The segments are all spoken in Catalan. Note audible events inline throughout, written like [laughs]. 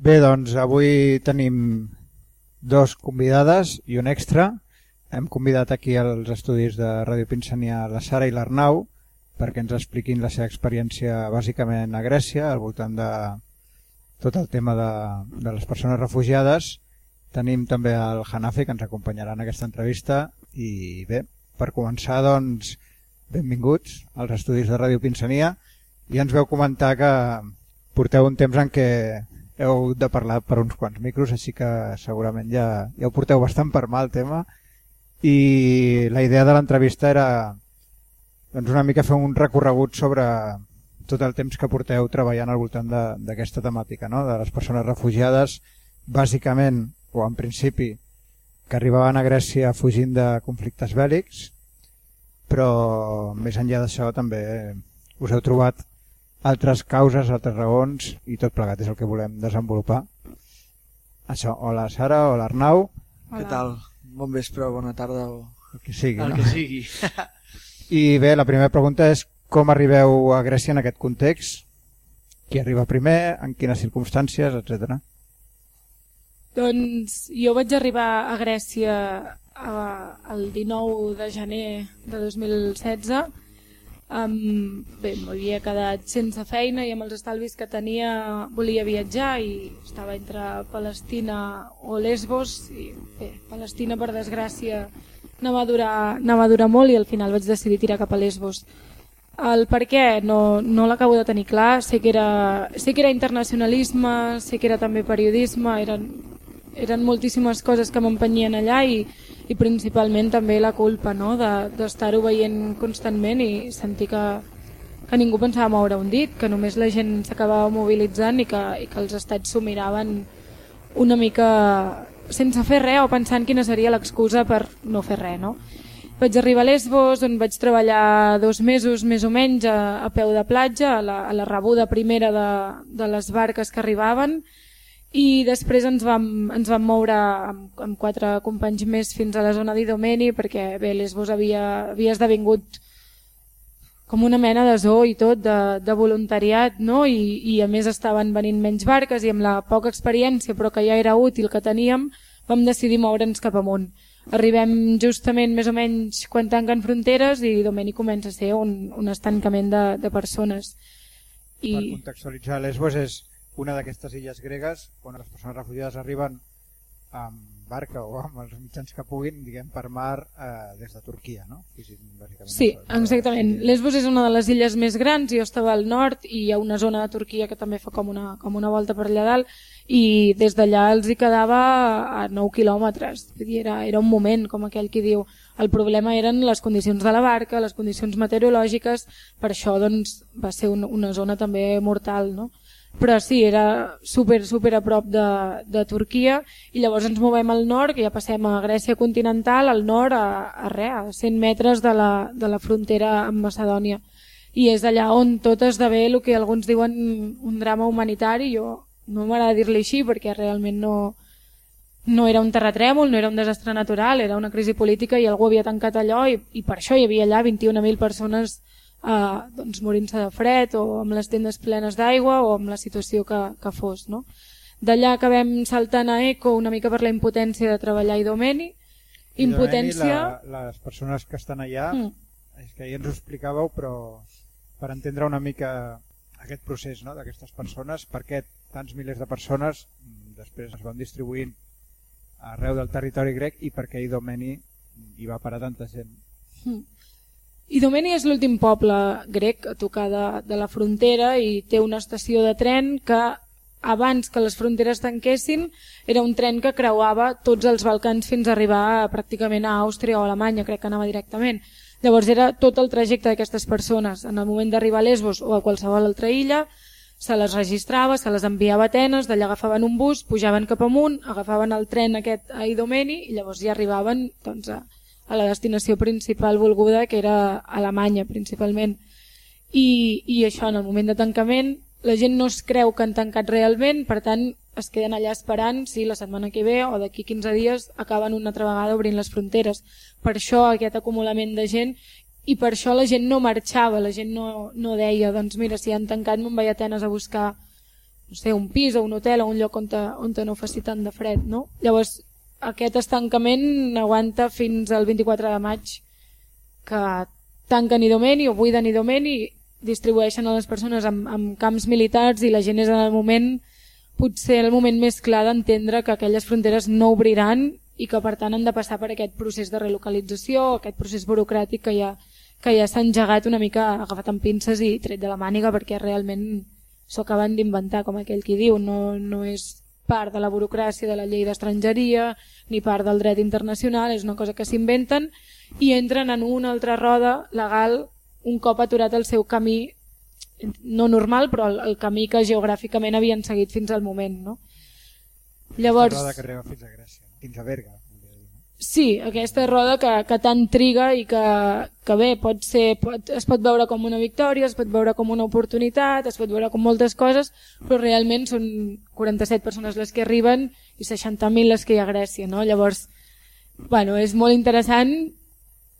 Bé, doncs avui tenim dos convidades i un extra. Hem convidat aquí als estudis de Ràdio Pinsania la Sara i l'Arnau perquè ens expliquin la seva experiència bàsicament a Grècia al voltant de tot el tema de, de les persones refugiades. Tenim també el Hanafi que ens acompanyarà en aquesta entrevista i bé, per començar doncs benvinguts als estudis de Ràdio Pinsania i ens veu comentar que porteu un temps en què heu de parlar per uns quants micros, així que segurament ja, ja ho porteu bastant per mal el tema i la idea de l'entrevista era doncs una mica fer un recorregut sobre tot el temps que porteu treballant al voltant d'aquesta temàtica, no? de les persones refugiades, bàsicament, o en principi, que arribaven a Grècia fugint de conflictes bèl·lics, però més enllà d'això també us heu trobat altres causes, altres raons i tot plegat és el que volem desenvolupar. Això, hola Sara, hola Arnau. Què tal? Bon vespre, bona tarda o... El que sigui. El no? que sigui. [laughs] I bé, la primera pregunta és com arribeu a Grècia en aquest context? Qui arriba primer, en quines circumstàncies, etc. Doncs jo vaig arribar a Grècia a, el 19 de gener de 2016 Um, bé, m'havia quedat sense feina i amb els estalvis que tenia volia viatjar i estava entre Palestina o Lesbos i bé, Palestina per desgràcia no va, durar, no va durar molt i al final vaig decidir tirar cap a Lesbos. El per què no, no l'acabo de tenir clar. Sé que, era, sé que era internacionalisme sé que era també periodisme eren, eren moltíssimes coses que m'empenyien allà i i principalment també la culpa no? d'estar-ho de, veient constantment i sentir que, que ningú pensava moure un dit, que només la gent s'acabava mobilitzant i que, i que els estats s'ho miraven una mica sense fer res o pensant quina seria l'excusa per no fer res. No? Vaig arribar a Lesbos, on vaig treballar dos mesos més o menys a, a peu de platja, a la, a la rebuda primera de, de les barques que arribaven, i després ens vam, ens vam moure amb, amb quatre companys més fins a la zona d'Idomeni perquè bé, Lesbos havia, havia esdevingut com una mena de zoo i tot, de, de voluntariat, no? I, i a més estaven venint menys barques i amb la poca experiència però que ja era útil que teníem vam decidir moure'ns cap amunt. Arribem justament més o menys quan tanquen fronteres i Domeni comença a ser un, un estancament de, de persones. I... Per contextualitzar, Lesbos és una d'aquestes illes gregues on les persones refugiades arriben amb barca o amb els mitjans que puguin diguem per mar eh, des de Turquia no? sí, exactament. Lesbos és una de les illes més grans. Jo estava al nord i hi ha una zona de Turquia que també fa com una, com una volta per allà dalt. I des d'allà els hi quedava a 9 quilòmetres. Era, era un moment com aquell que diu. El problema eren les condicions de la barca les condicions meteorològiques. Per això doncs, va ser un, una zona també mortal no? Però sí, era super, super a prop de, de Turquia. I llavors ens movem al nord, que ja passem a Grècia continental, al nord a, a, res, a 100 metres de la, de la frontera amb Macedònia. I és allà on tot esdevé el que alguns diuen un drama humanitari. Jo no m'agrada dir-li així perquè realment no, no era un terratrèmol, no era un desastre natural, era una crisi política i algú havia tancat allò i, i per això hi havia allà 21.000 persones eh, doncs morint-se de fred o amb les tendes plenes d'aigua o amb la situació que, que fos. No? D'allà acabem saltant a Eco una mica per la impotència de treballar a Idomeni. Impotència... La, les persones que estan allà, mm. és que ja ens ho explicàveu, però per entendre una mica aquest procés no? d'aquestes persones, per què tants milers de persones mm, després es van distribuint arreu del territori grec i per què Idomeni hi va parar tanta gent. Mm. Idomeni és l'últim poble grec a tocar de, de la frontera i té una estació de tren que abans que les fronteres tanquessin era un tren que creuava tots els Balcans fins a arribar a, pràcticament a Àustria o a Alemanya, crec que anava directament. Llavors era tot el trajecte d'aquestes persones. En el moment d'arribar a Lesbos o a qualsevol altra illa, se les registrava, se les enviava a Atenes, d'allà agafaven un bus, pujaven cap amunt, agafaven el tren aquest a Idomeni i llavors ja arribaven doncs, a, a la destinació principal volguda, que era Alemanya principalment. I, I això, en el moment de tancament, la gent no es creu que han tancat realment, per tant, es queden allà esperant si la setmana que ve o d'aquí 15 dies acaben una altra vegada obrint les fronteres. Per això aquest acumulament de gent i per això la gent no marxava, la gent no, no deia doncs mira, si han tancat me'n vaig a Atenes a buscar no sé, un pis o un hotel o un lloc on, te, on te no faci tant de fred. No? Llavors, aquest estancament aguanta fins al 24 de maig que tanquen Idomeni o buiden Idomeni distribueixen a les persones amb, amb camps militars i la gent és en el moment potser el moment més clar d'entendre que aquelles fronteres no obriran i que per tant han de passar per aquest procés de relocalització, aquest procés burocràtic que ja, que ja s'ha engegat una mica agafat amb pinces i tret de la màniga perquè realment s'ho acaben d'inventar, com aquell qui diu, no, no és part de la burocràcia de la llei d'estrangeria ni part del dret internacional, és una cosa que s'inventen i entren en una altra roda legal un cop aturat el seu camí no normal, però el, el camí que geogràficament havien seguit fins al moment. No? Llavors... La roda que arriba fins a Grècia, fins a Berga. Sí, aquesta roda que, que tant triga i que, que bé, pot ser, pot, es pot veure com una victòria, es pot veure com una oportunitat, es pot veure com moltes coses, però realment són 47 persones les que arriben i 60.000 les que hi ha a Grècia. No? Llavors, bueno, és molt interessant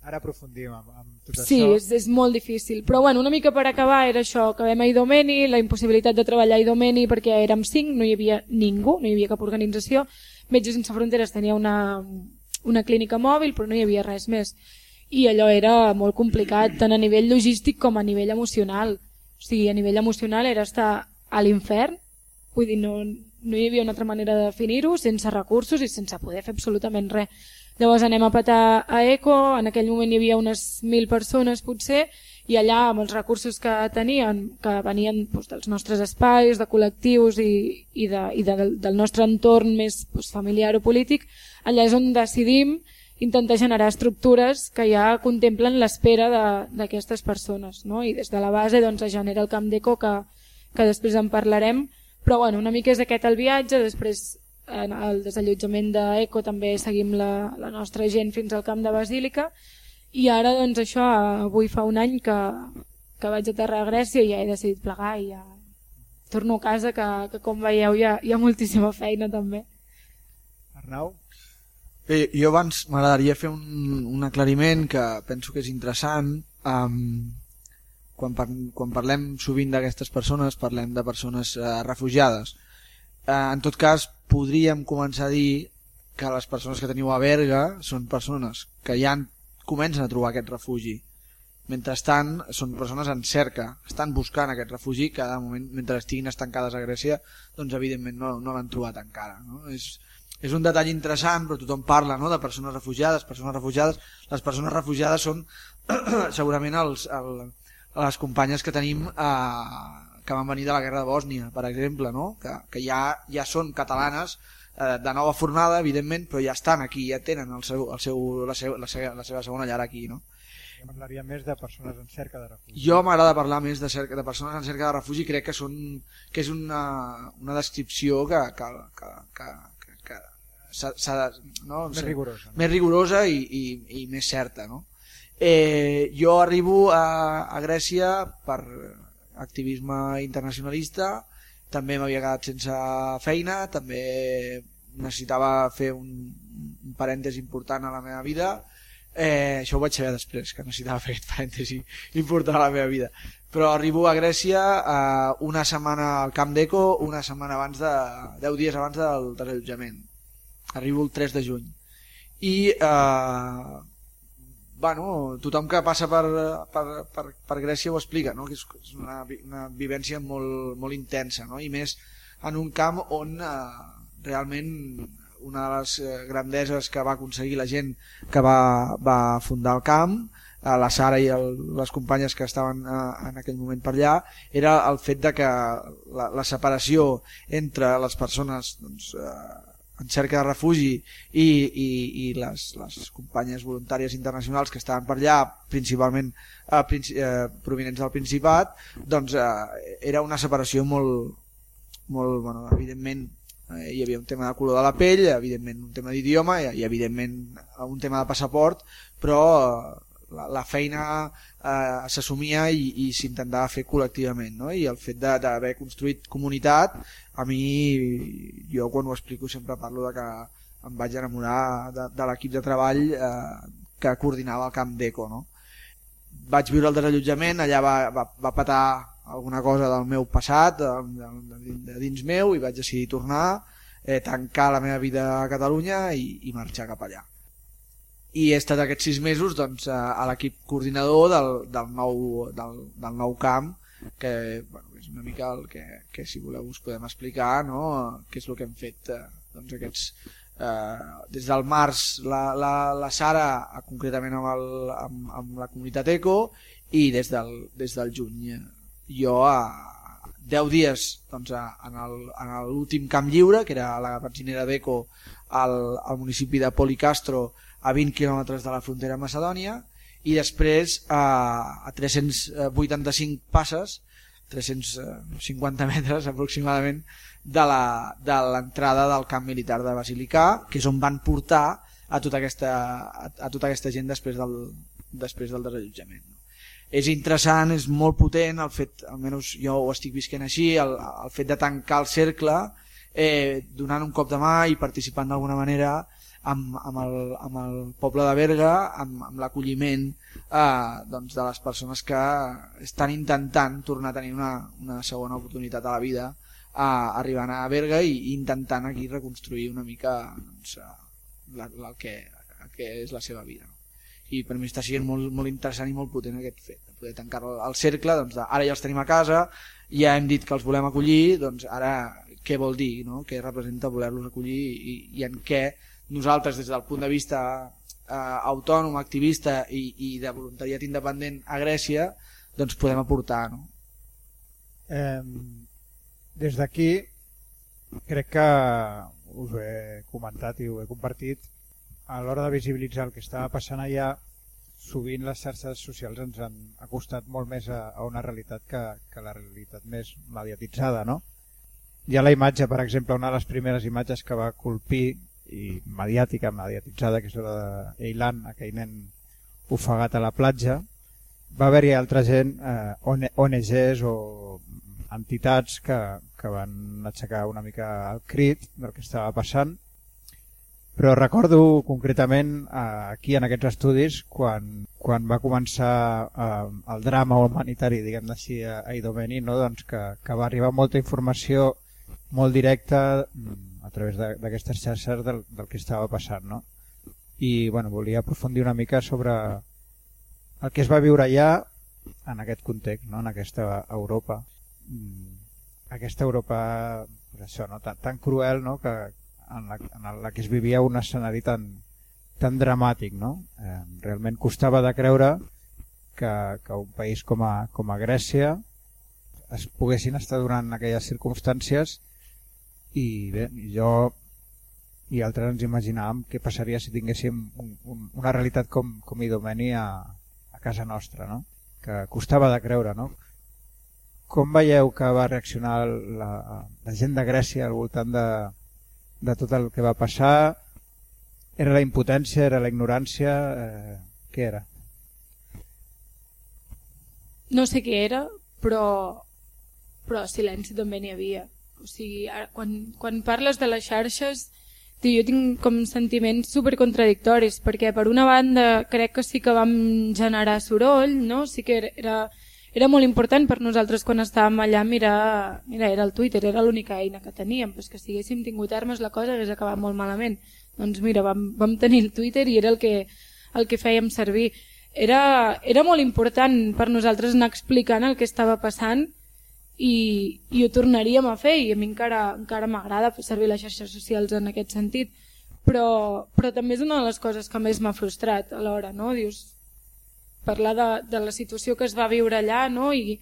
Ara aprofundim amb, amb tot sí, això. Sí, és, és molt difícil. Però bueno, una mica per acabar era això, acabem a Idomeni, la impossibilitat de treballar a Idomeni perquè érem cinc, no hi havia ningú, no hi havia cap organització. Metges Sense Fronteres tenia una, una clínica mòbil, però no hi havia res més. I allò era molt complicat, tant a nivell logístic com a nivell emocional. O sigui, a nivell emocional era estar a l'infern, vull dir, no, no hi havia una altra manera de definir-ho, sense recursos i sense poder fer absolutament res Llavors anem a petar a ECO, en aquell moment hi havia unes 1.000 persones potser, i allà amb els recursos que tenien, que venien doncs, dels nostres espais, de col·lectius i, i, de, i de, del nostre entorn més doncs, familiar o polític, allà és on decidim intentar generar estructures que ja contemplen l'espera d'aquestes persones. No? I des de la base doncs, es genera el camp d'eco que, que després en parlarem, però bueno, una mica és aquest el viatge, després en el desallotjament d'Eco també seguim la, la nostra gent fins al camp de Basílica i ara doncs això avui fa un any que, que vaig aterrar a Grècia i ja he decidit plegar i ja torno a casa que, que com veieu hi ha, hi ha moltíssima feina també Arnau? Bé, jo abans m'agradaria fer un, un aclariment que penso que és interessant. Um, quan, par quan parlem sovint d'aquestes persones parlem de persones uh, refugiades. Eh, en tot cas podríem començar a dir que les persones que teniu a Berga són persones que ja comencen a trobar aquest refugi. Mentrestant són persones en cerca estan buscant aquest refugi de moment mentre estiguin estancades a Grècia doncs evidentment no, no l'han trobat encara no? és, és un detall interessant però tothom parla no? de persones refugiades persones refugiades les persones refugiades són [clears throat] segurament els, el, les companyes que tenim a, que van venir de la guerra de Bòsnia, per exemple, no? que, que ja, ja són catalanes eh, de nova fornada, evidentment, però ja estan aquí, ja tenen el seu, el seu, la, seu, la, seva, la seva segona llar aquí. No? Jo parlaria més de persones en cerca de refugi. Jo m'agrada parlar més de, cerca, de persones en cerca de refugi, crec que, són, que és una, una descripció que, que, que, que s'ha no? més rigorosa, no? més rigorosa i, i, i més certa. No? Eh, jo arribo a, a Grècia per activisme internacionalista, també m'havia quedat sense feina, també necessitava fer un, un parèntesi important a la meva vida, eh, això ho vaig saber després, que necessitava fer aquest parèntesi important a la meva vida. Però arribo a Grècia eh, una setmana al Camp d'Eco, una setmana abans de... 10 dies abans del desallotjament. Arribo el 3 de juny. I eh, bueno, tothom que passa per, per, per, per Grècia ho explica, no? que és, és una, una vivència molt, molt intensa, no? i més en un camp on eh, realment una de les eh, grandeses que va aconseguir la gent que va, va fundar el camp, eh, la Sara i el, les companyes que estaven eh, en aquell moment per allà, era el fet de que la, la separació entre les persones doncs, eh, en cerca de refugi i, i, i les, les companyes voluntàries internacionals que estaven per allà, principalment eh, princi eh, provinents del Principat, doncs eh, era una separació molt, molt bueno, evidentment eh, hi havia un tema de color de la pell, evidentment un tema d'idioma i, i evidentment un tema de passaport, però eh, la, la feina eh, s'assumia i, i s'intentava fer col·lectivament no? i el fet d'haver construït comunitat a mi jo quan ho explico sempre parlo de que em vaig enamorar de, de l'equip de treball eh, que coordinava el camp d'Eco no? vaig viure el desallotjament allà va, va, va patar alguna cosa del meu passat, de, de, de dins meu, i vaig decidir tornar, eh, tancar la meva vida a Catalunya i, i marxar cap allà. I he estat aquests sis mesos doncs, a, a l'equip coordinador del, del, nou, del, del nou camp, que bueno, és una mica el que, que si voleu us podem explicar, no? què és el que hem fet eh, doncs aquests, eh, des del març la, la, la Sara concretament amb, el, amb, amb la comunitat ECO i des del, des del juny jo a 10 dies doncs, a, en l'últim camp lliure, que era la benzinera d'Eco al, al municipi de Policastro, a 20 quilòmetres de la frontera Macedònia, i després a, a 385 passes, 350 metres aproximadament, de l'entrada de del camp militar de Basilicà, que és on van portar a tota aquesta, a, a tota aquesta gent després del, després del desallotjament. És interessant, és molt potent el fet, almenys jo ho estic visquent així el, el fet de tancar el cercle eh, donant un cop de mà i participant d'alguna manera amb, amb, el, amb el poble de Berga amb, amb l'acolliment eh, doncs de les persones que estan intentant tornar a tenir una, una segona oportunitat a la vida eh, arribant a Berga i, intentant aquí reconstruir una mica doncs, la, la, el, que, el que és la seva vida i per mi està sent molt, molt interessant i molt potent aquest fet, de poder tancar el cercle, doncs de, ara ja els tenim a casa, ja hem dit que els volem acollir, doncs ara què vol dir, no? què representa voler-los acollir i, i en què nosaltres des del punt de vista eh, autònom, activista i, i de voluntariat independent a Grècia doncs podem aportar. No? Eh, des d'aquí crec que us ho he comentat i ho he compartit a l'hora de visibilitzar el que estava passant allà, sovint les xarxes socials ens han acostat molt més a, a una realitat que, que la realitat més mediatitzada. No? Hi ha la imatge, per exemple, una de les primeres imatges que va colpir i mediàtica, mediatitzada, que és la d'Eilan, aquell nen ofegat a la platja, va haver-hi altra gent, eh, ONGs o entitats que, que van aixecar una mica el crit del que estava passant però recordo concretament eh, aquí en aquests estudis quan, quan va començar eh, el drama humanitari diguem així a, a Idomeni no? doncs que, que va arribar molta informació molt directa mm, a través d'aquestes xarxes del, del que estava passant no? i bueno, volia aprofundir una mica sobre el que es va viure allà en aquest context, no? en aquesta Europa mm, aquesta Europa pues això, no? tan, tan cruel no? que, en la, en la que es vivia un escenari tan, tan dramàtic. No? Eh, realment costava de creure que, que un país com a, com a Grècia es poguessin estar donant aquelles circumstàncies i bé, jo i altres ens imaginàvem què passaria si tinguéssim un, un, una realitat com, com Idomeni a, a casa nostra, no? que costava de creure. No? Com veieu que va reaccionar la, la gent de Grècia al voltant de, de tot el que va passar? Era la impotència, era la ignorància? Eh, què era? No sé què era, però, però silenci també n'hi havia. O sigui, ara, quan, quan parles de les xarxes, tio, jo tinc com sentiments supercontradictoris, perquè per una banda crec que sí que vam generar soroll, no? sí que era, era molt important per nosaltres quan estàvem allà mirar, mira, era el Twitter, era l'única eina que teníem, però que si haguéssim tingut armes la cosa hagués acabat molt malament. Doncs mira, vam, vam tenir el Twitter i era el que, el que fèiem servir. Era, era molt important per nosaltres anar explicant el que estava passant i, i ho tornaríem a fer i a mi encara, encara m'agrada fer servir les xarxes socials en aquest sentit però, però també és una de les coses que més m'ha frustrat alhora, no? Dius, parlar de, de la situació que es va viure allà no? I,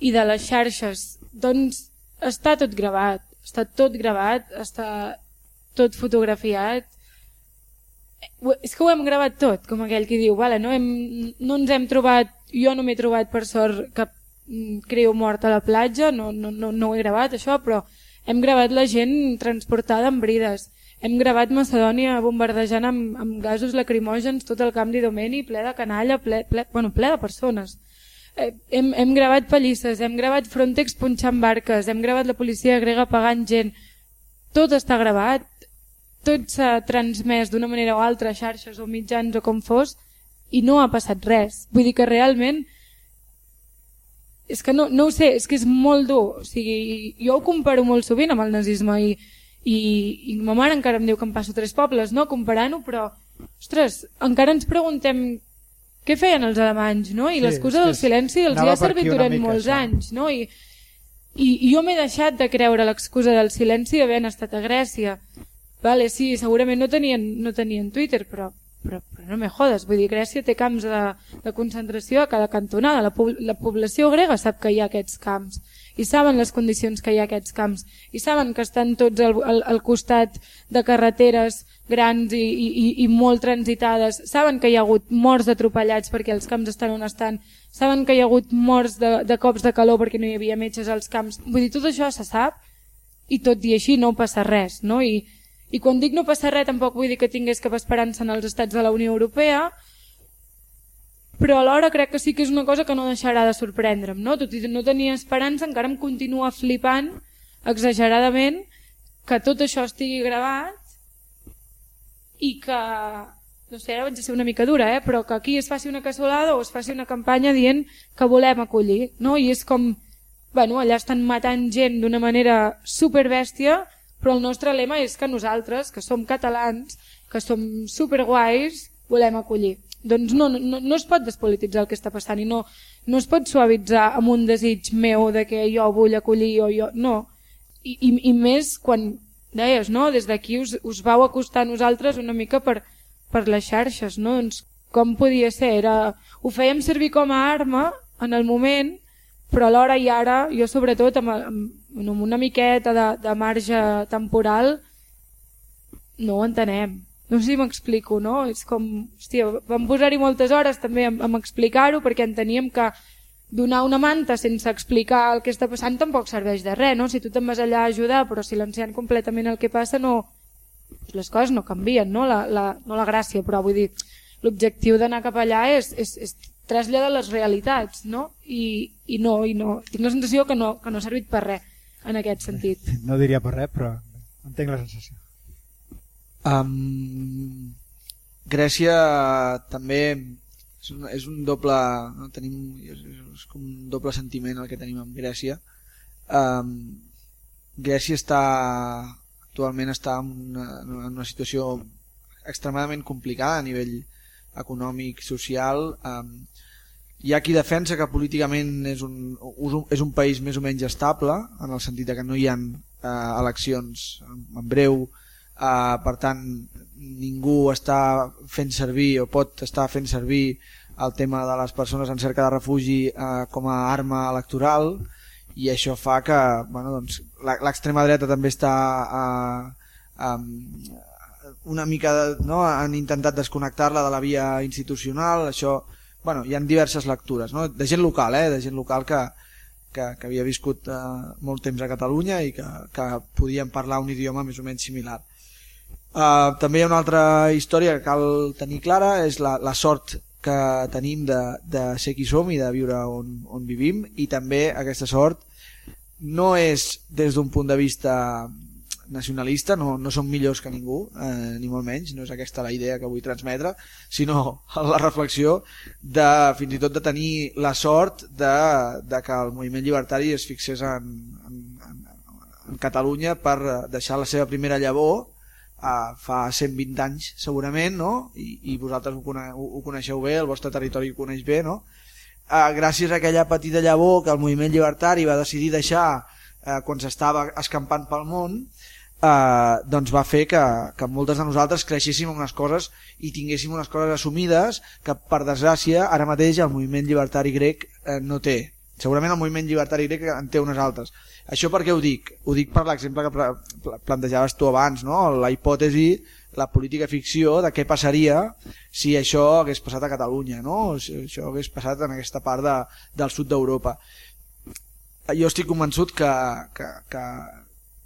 i de les xarxes doncs està tot gravat està tot gravat està tot fotografiat és que ho hem gravat tot com aquell que diu vale, no, hem, no ens hem trobat jo no m'he trobat per sort cap mm, creu mort a la platja no, no, no, no ho he gravat això però hem gravat la gent transportada amb brides hem gravat Macedònia bombardejant amb, amb gasos lacrimògens tot el camp d'Idomeni, ple de canalla, ple, ple, bueno, ple de persones. Eh, hem, hem gravat pallisses, hem gravat Frontex punxant barques, hem gravat la policia grega pagant gent. Tot està gravat, tot s'ha transmès d'una manera o altra xarxes o mitjans o com fos i no ha passat res. Vull dir que realment és que no, no ho sé, és que és molt dur. O sigui, jo ho comparo molt sovint amb el nazisme i, i, i ma mare encara em diu que em passo tres pobles, no? comparant-ho, però, ostres, encara ens preguntem què feien els alemanys, no? I sí, l'excusa del silenci els hi ha servit durant molts això. anys, no? I, i, i jo m'he deixat de creure l'excusa del silenci havent estat a Grècia. Vale, sí, segurament no tenien, no tenien Twitter, però però, però no me jodes, vull dir, Grècia té camps de, de concentració a cada cantonada, la, la població grega sap que hi ha aquests camps i saben les condicions que hi ha aquests camps i saben que estan tots al, al, al costat de carreteres grans i, i, i molt transitades, saben que hi ha hagut morts atropellats perquè els camps estan on estan, saben que hi ha hagut morts de, de cops de calor perquè no hi havia metges als camps, vull dir, tot això se sap i tot i així no passa res, no? I, i quan dic no passa res tampoc vull dir que tingués cap esperança en els estats de la Unió Europea, però alhora crec que sí que és una cosa que no deixarà de sorprendre'm. No? Tot i no tenia esperança, encara em continua flipant exageradament que tot això estigui gravat i que, no sé, ara vaig ser una mica dura, eh? però que aquí es faci una cassolada o es faci una campanya dient que volem acollir. No? I és com, bueno, allà estan matant gent d'una manera superbèstia però el nostre lema és que nosaltres, que som catalans, que som superguais, volem acollir. Doncs no, no, no es pot despolititzar el que està passant i no, no es pot suavitzar amb un desig meu de que jo vull acollir o jo... No. I, i, i més quan deies, no? des d'aquí us, us vau acostar a nosaltres una mica per, per les xarxes. No? Doncs com podia ser? Era, ho fèiem servir com a arma en el moment però alhora i ara, jo sobretot amb, amb, amb una miqueta de, de marge temporal, no ho entenem. No sé si m'explico, no? És com, hòstia, vam posar-hi moltes hores també a, explicar-ho perquè enteníem que donar una manta sense explicar el que està passant tampoc serveix de res, no? Si tu te'n vas allà a ajudar però silenciant completament el que passa no... les coses no canvien, no? La, la, no la gràcia, però vull dir, l'objectiu d'anar cap allà és, és, és trasllada les realitats, no? I, i no, i no. Tinc la sensació que no, que no ha servit per res en aquest sentit. [laughs] No diria per res, però entenc la sensació. Um, Grècia també és un, és un doble no? tenim és, és com un doble sentiment el que tenim amb Grècia um, Grècia està actualment està en una, en una situació extremadament complicada a nivell econòmic, social um, hi ha qui defensa que políticament és un, és un país més o menys estable, en el sentit que no hi ha eh, eleccions en breu, eh, per tant ningú està fent servir o pot estar fent servir el tema de les persones en cerca de refugi eh, com a arma electoral i això fa que bueno, doncs, l'extrema dreta també està eh, eh, una mica no, han intentat desconnectar-la de la via institucional. Això bueno, hi ha diverses lectures, no? de gent local, eh? de gent local que, que, que havia viscut eh, molt temps a Catalunya i que, que podien parlar un idioma més o menys similar. Uh, també hi ha una altra història que cal tenir clara, és la, la sort que tenim de, de ser qui som i de viure on, on vivim i també aquesta sort no és des d'un punt de vista nacionalista, no, no som millors que ningú, eh, ni molt menys, no és aquesta la idea que vull transmetre, sinó [laughs] la reflexió de fins i tot de tenir la sort de, de que el moviment llibertari es fixés en, en, en, en Catalunya per deixar la seva primera llavor eh, fa 120 anys segurament, no? I, i vosaltres ho, cone, ho, coneixeu bé, el vostre territori ho coneix bé, no? Eh, gràcies a aquella petita llavor que el moviment llibertari va decidir deixar eh, quan s'estava escampant pel món, eh, doncs va fer que, que moltes de nosaltres creixéssim unes coses i tinguéssim unes coses assumides que per desgràcia ara mateix el moviment llibertari grec eh, no té segurament el moviment llibertari grec en té unes altres això per què ho dic? ho dic per l'exemple que plantejaves tu abans no? la hipòtesi, la política ficció de què passaria si això hagués passat a Catalunya no? si això hagués passat en aquesta part de, del sud d'Europa jo estic convençut que, que, que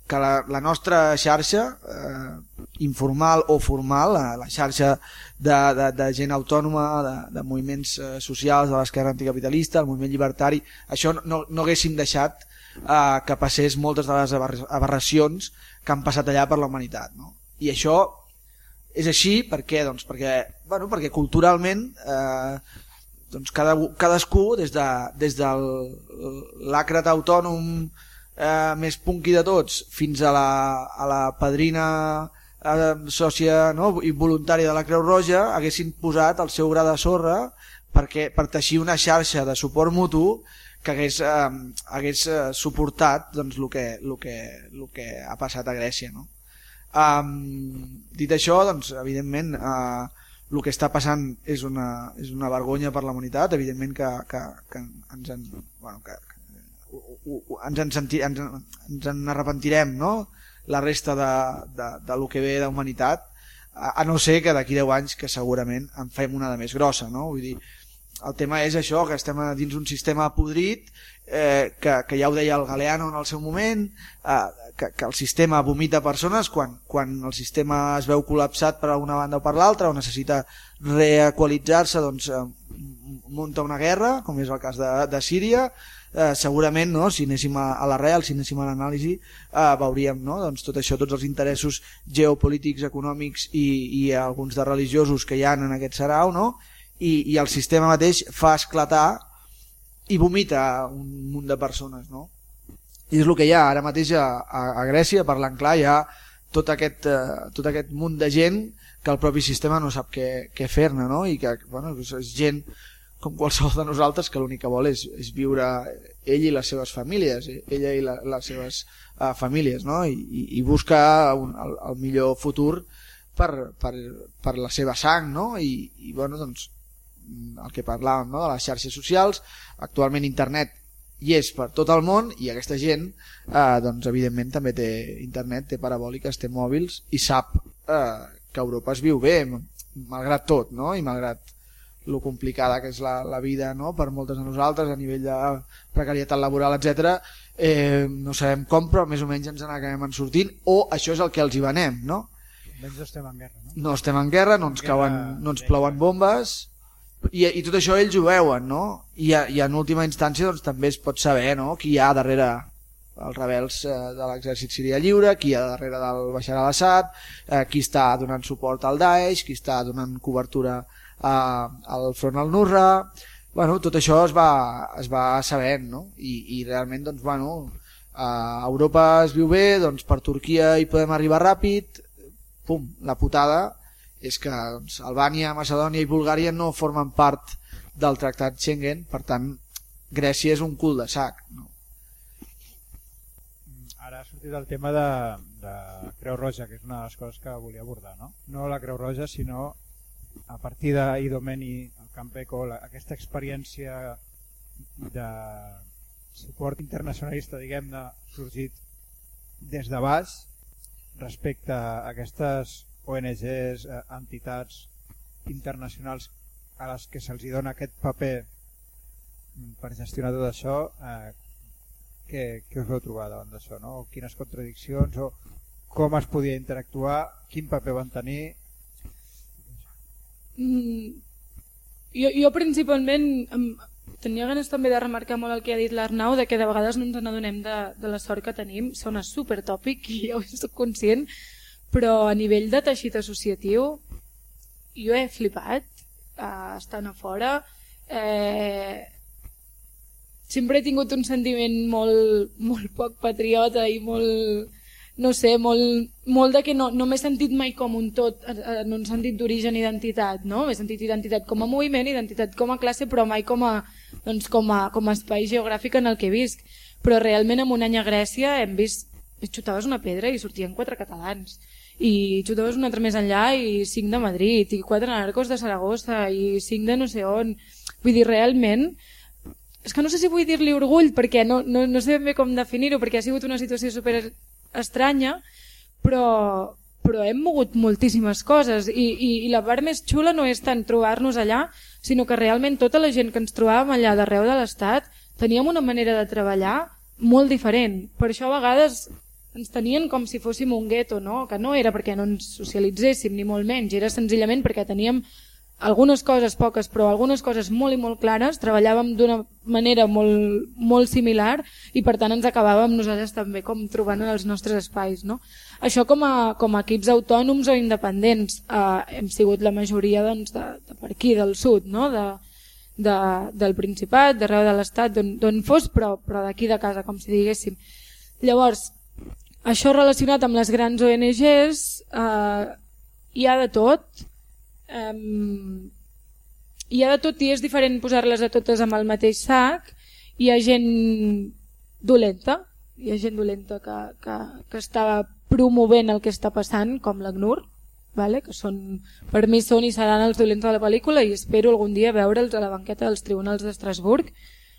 que la, la nostra xarxa eh, informal o formal, la, la xarxa de, de, de gent autònoma, de, de moviments eh, socials de l'esquerra anticapitalista, el moviment llibertari, això no, no haguéssim deixat eh, que passés moltes de les aberracions que han passat allà per la humanitat. No? I això és així per què? Doncs perquè, bueno, perquè culturalment eh, doncs cada, cadascú des, de, des del l'àcrat autònom eh, més punqui de tots fins a la, a la padrina eh, sòcia no, involuntària de la Creu Roja haguessin posat el seu gra de sorra perquè, per teixir una xarxa de suport mutu que hagués, eh, hagués eh, suportat doncs, el, que, el, que, el que ha passat a Grècia. No? Um, dit això, doncs, evidentment, uh, el que està passant és una, és una vergonya per la humanitat, evidentment que, que, que ens en, bueno, que, que ens, en senti, ens, ens en arrepentirem no? la resta de, de, de lo que ve de humanitat a, a no ser que d'aquí 10 anys que segurament en fem una de més grossa no? vull dir, el tema és això, que estem dins un sistema podrit, eh, que, que ja ho deia el Galeano en el seu moment, eh, que, que el sistema vomita persones quan, quan el sistema es veu col·lapsat per una banda o per l'altra o necessita reequalitzar-se, doncs eh, munta una guerra, com és el cas de, de Síria, eh, segurament no, si anéssim a, a l'arrel, si anéssim a l'anàlisi eh, veuríem no, doncs, tot això, tots els interessos geopolítics, econòmics i, i alguns de religiosos que hi ha en aquest sarau no? i, i el sistema mateix fa esclatar i vomita un munt de persones no? I és el que hi ha ara mateix a, a, Grècia parlant clar hi ha tot aquest, uh, tot aquest munt de gent que el propi sistema no sap què, què fer-ne no? i que bueno, és gent com qualsevol de nosaltres que l'únic que vol és, és viure ell i les seves famílies ella i la, les seves uh, famílies no? I, i, i buscar un, el, el millor futur per, per, per la seva sang no? I, i bueno, doncs, el que parlàvem no? de les xarxes socials actualment internet hi és per tot el món i aquesta gent eh, doncs evidentment també té internet, té parabòliques, té mòbils i sap eh, que Europa es viu bé malgrat tot no? i malgrat lo complicada que és la, la vida no? per moltes de nosaltres a nivell de precarietat laboral etc. Eh, no sabem com però més o menys ens n'acabem en sortint o això és el que els hi venem no? no estem en guerra no? no estem en guerra, no ens, cauen, no ens plouen bombes i, i tot això ells ho veuen no? I, i en última instància doncs, també es pot saber no? qui hi ha darrere els rebels eh, de l'exèrcit siria lliure, qui hi ha darrere del Bashar al-Assad, eh, qui està donant suport al Daesh, qui està donant cobertura eh, al front al Nurra, bueno, tot això es va, es va sabent no? I, i realment doncs, bueno, a Europa es viu bé, doncs per Turquia hi podem arribar ràpid, pum, la putada és que doncs, Albània, Macedònia i Bulgària no formen part del tractat Schengen, per tant Grècia és un cul de sac. No? Ara ha sortit el tema de, de Creu Roja, que és una de les coses que volia abordar. No, no la Creu Roja, sinó a partir d'Idomeni, el Campeco, la, aquesta experiència de suport internacionalista, diguem-ne, sorgit des de baix respecte a aquestes ONGs, eh, entitats internacionals a les que se'ls dona aquest paper mm, per gestionar tot això, eh, què, què us vau trobar davant d'això? No? Quines contradiccions o com es podia interactuar, quin paper van tenir? Mm, jo, jo principalment em, tenia ganes també de remarcar molt el que ha dit l'Arnau, de que de vegades no ens n'adonem de, de la sort que tenim, sona super tòpic i jo soc conscient, però a nivell de teixit associatiu jo he flipat uh, estant a fora eh, sempre he tingut un sentiment molt, molt poc patriota i molt no sé, molt, molt de que no, no m'he sentit mai com un tot en un sentit d'origen identitat, no? M'he sentit identitat com a moviment, identitat com a classe, però mai com a, doncs, com a, com a espai geogràfic en el que visc. Però realment en un any a Grècia hem vist, xutaves una pedra i sortien quatre catalans i xutaves un altre més enllà i cinc de Madrid i quatre narcos de Saragossa i cinc de no sé on. Vull dir, realment és que no sé si vull dir-li orgull perquè no, no, no sé bé com definir-ho perquè ha sigut una situació super estranya però, però hem mogut moltíssimes coses i, i, i la part més xula no és tant trobar-nos allà sinó que realment tota la gent que ens trobàvem allà d'arreu de l'Estat teníem una manera de treballar molt diferent. Per això a vegades ens tenien com si fóssim un gueto, no? que no era perquè no ens socialitzéssim ni molt menys, era senzillament perquè teníem algunes coses poques però algunes coses molt i molt clares, treballàvem d'una manera molt, molt similar i per tant ens acabàvem nosaltres també com trobant en els nostres espais. No? Això com a, com a equips autònoms o independents eh, hem sigut la majoria doncs, de, de per aquí, del sud, no? de, de, del Principat, d'arreu de l'Estat, d'on fos, però, però d'aquí de casa, com si diguéssim. Llavors, això relacionat amb les grans ONGs, eh, hi ha de tot. Eh, hi ha de tot i és diferent posar-les a totes amb el mateix sac. Hi ha gent dolenta, hi ha gent dolenta que, que, que està promovent el que està passant, com l'ACNUR, vale? que són, per mi són i seran els dolents de la pel·lícula i espero algun dia veure'ls a la banqueta dels tribunals d'Estrasburg.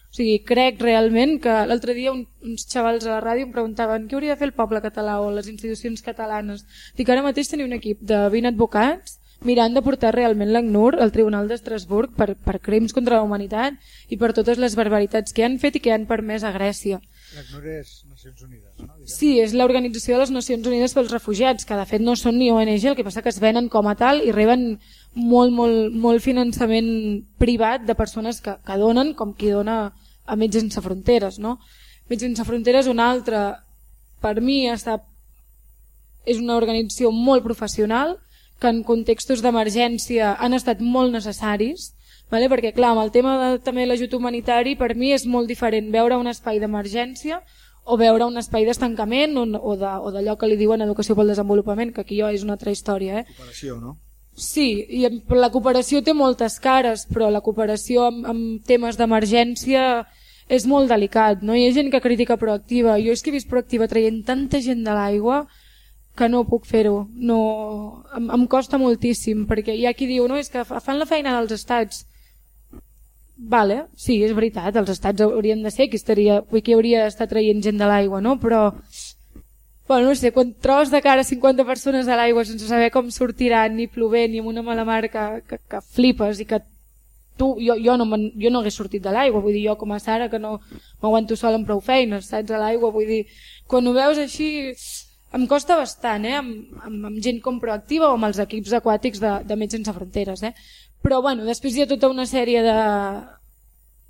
O sigui, crec realment que l'altre dia un, uns xavals a la ràdio em preguntaven què hauria de fer el poble català o les institucions catalanes. Dic, ara mateix teniu un equip de 20 advocats mirant de portar realment l'ACNUR al Tribunal d'Estrasburg per, per crims contra la humanitat i per totes les barbaritats que han fet i que han permès a Grècia. L'ACNUR és Nacions Unides, no? Diguem. Sí, és l'Organització de les Nacions Unides pels Refugiats, que de fet no són ni ONG, el que passa que es venen com a tal i reben molt, molt, molt finançament privat de persones que, que donen, com qui dona a Metges Sense Fronteres. No? Metges Sense Fronteres, una altra, per mi està, és una organització molt professional, que en contextos d'emergència han estat molt necessaris, Vale? Perquè, clar, amb el tema de, també l'ajut humanitari, per mi és molt diferent veure un espai d'emergència o veure un espai d'estancament o, o d'allò de, que li diuen educació pel desenvolupament, que aquí jo és una altra història. Eh? Cooperació, no? Sí, i la cooperació té moltes cares, però la cooperació amb, amb temes d'emergència és molt delicat. No? Hi ha gent que critica proactiva. Jo és que he vist proactiva traient tanta gent de l'aigua que no puc fer-ho. No, em, em costa moltíssim, perquè hi ha qui diu no, és que fan la feina dels estats Vale, sí, és veritat, els estats haurien de ser qui, estaria, qui hauria d'estar traient gent de l'aigua, no? Però, bueno, no sé, quan trobes de cara 50 persones a l'aigua sense saber com sortiran, ni plovent, ni amb una mala mar que, que, que flipes i que tu, jo, jo, no, jo no hagués sortit de l'aigua, vull dir, jo com a Sara que no m'aguanto sol amb prou feines, saps, a l'aigua, vull dir, quan ho veus així em costa bastant, eh, amb, amb, amb gent com proactiva o amb els equips aquàtics de, de Metges Sense Fronteres, eh, però bueno, després hi ha tota una sèrie de,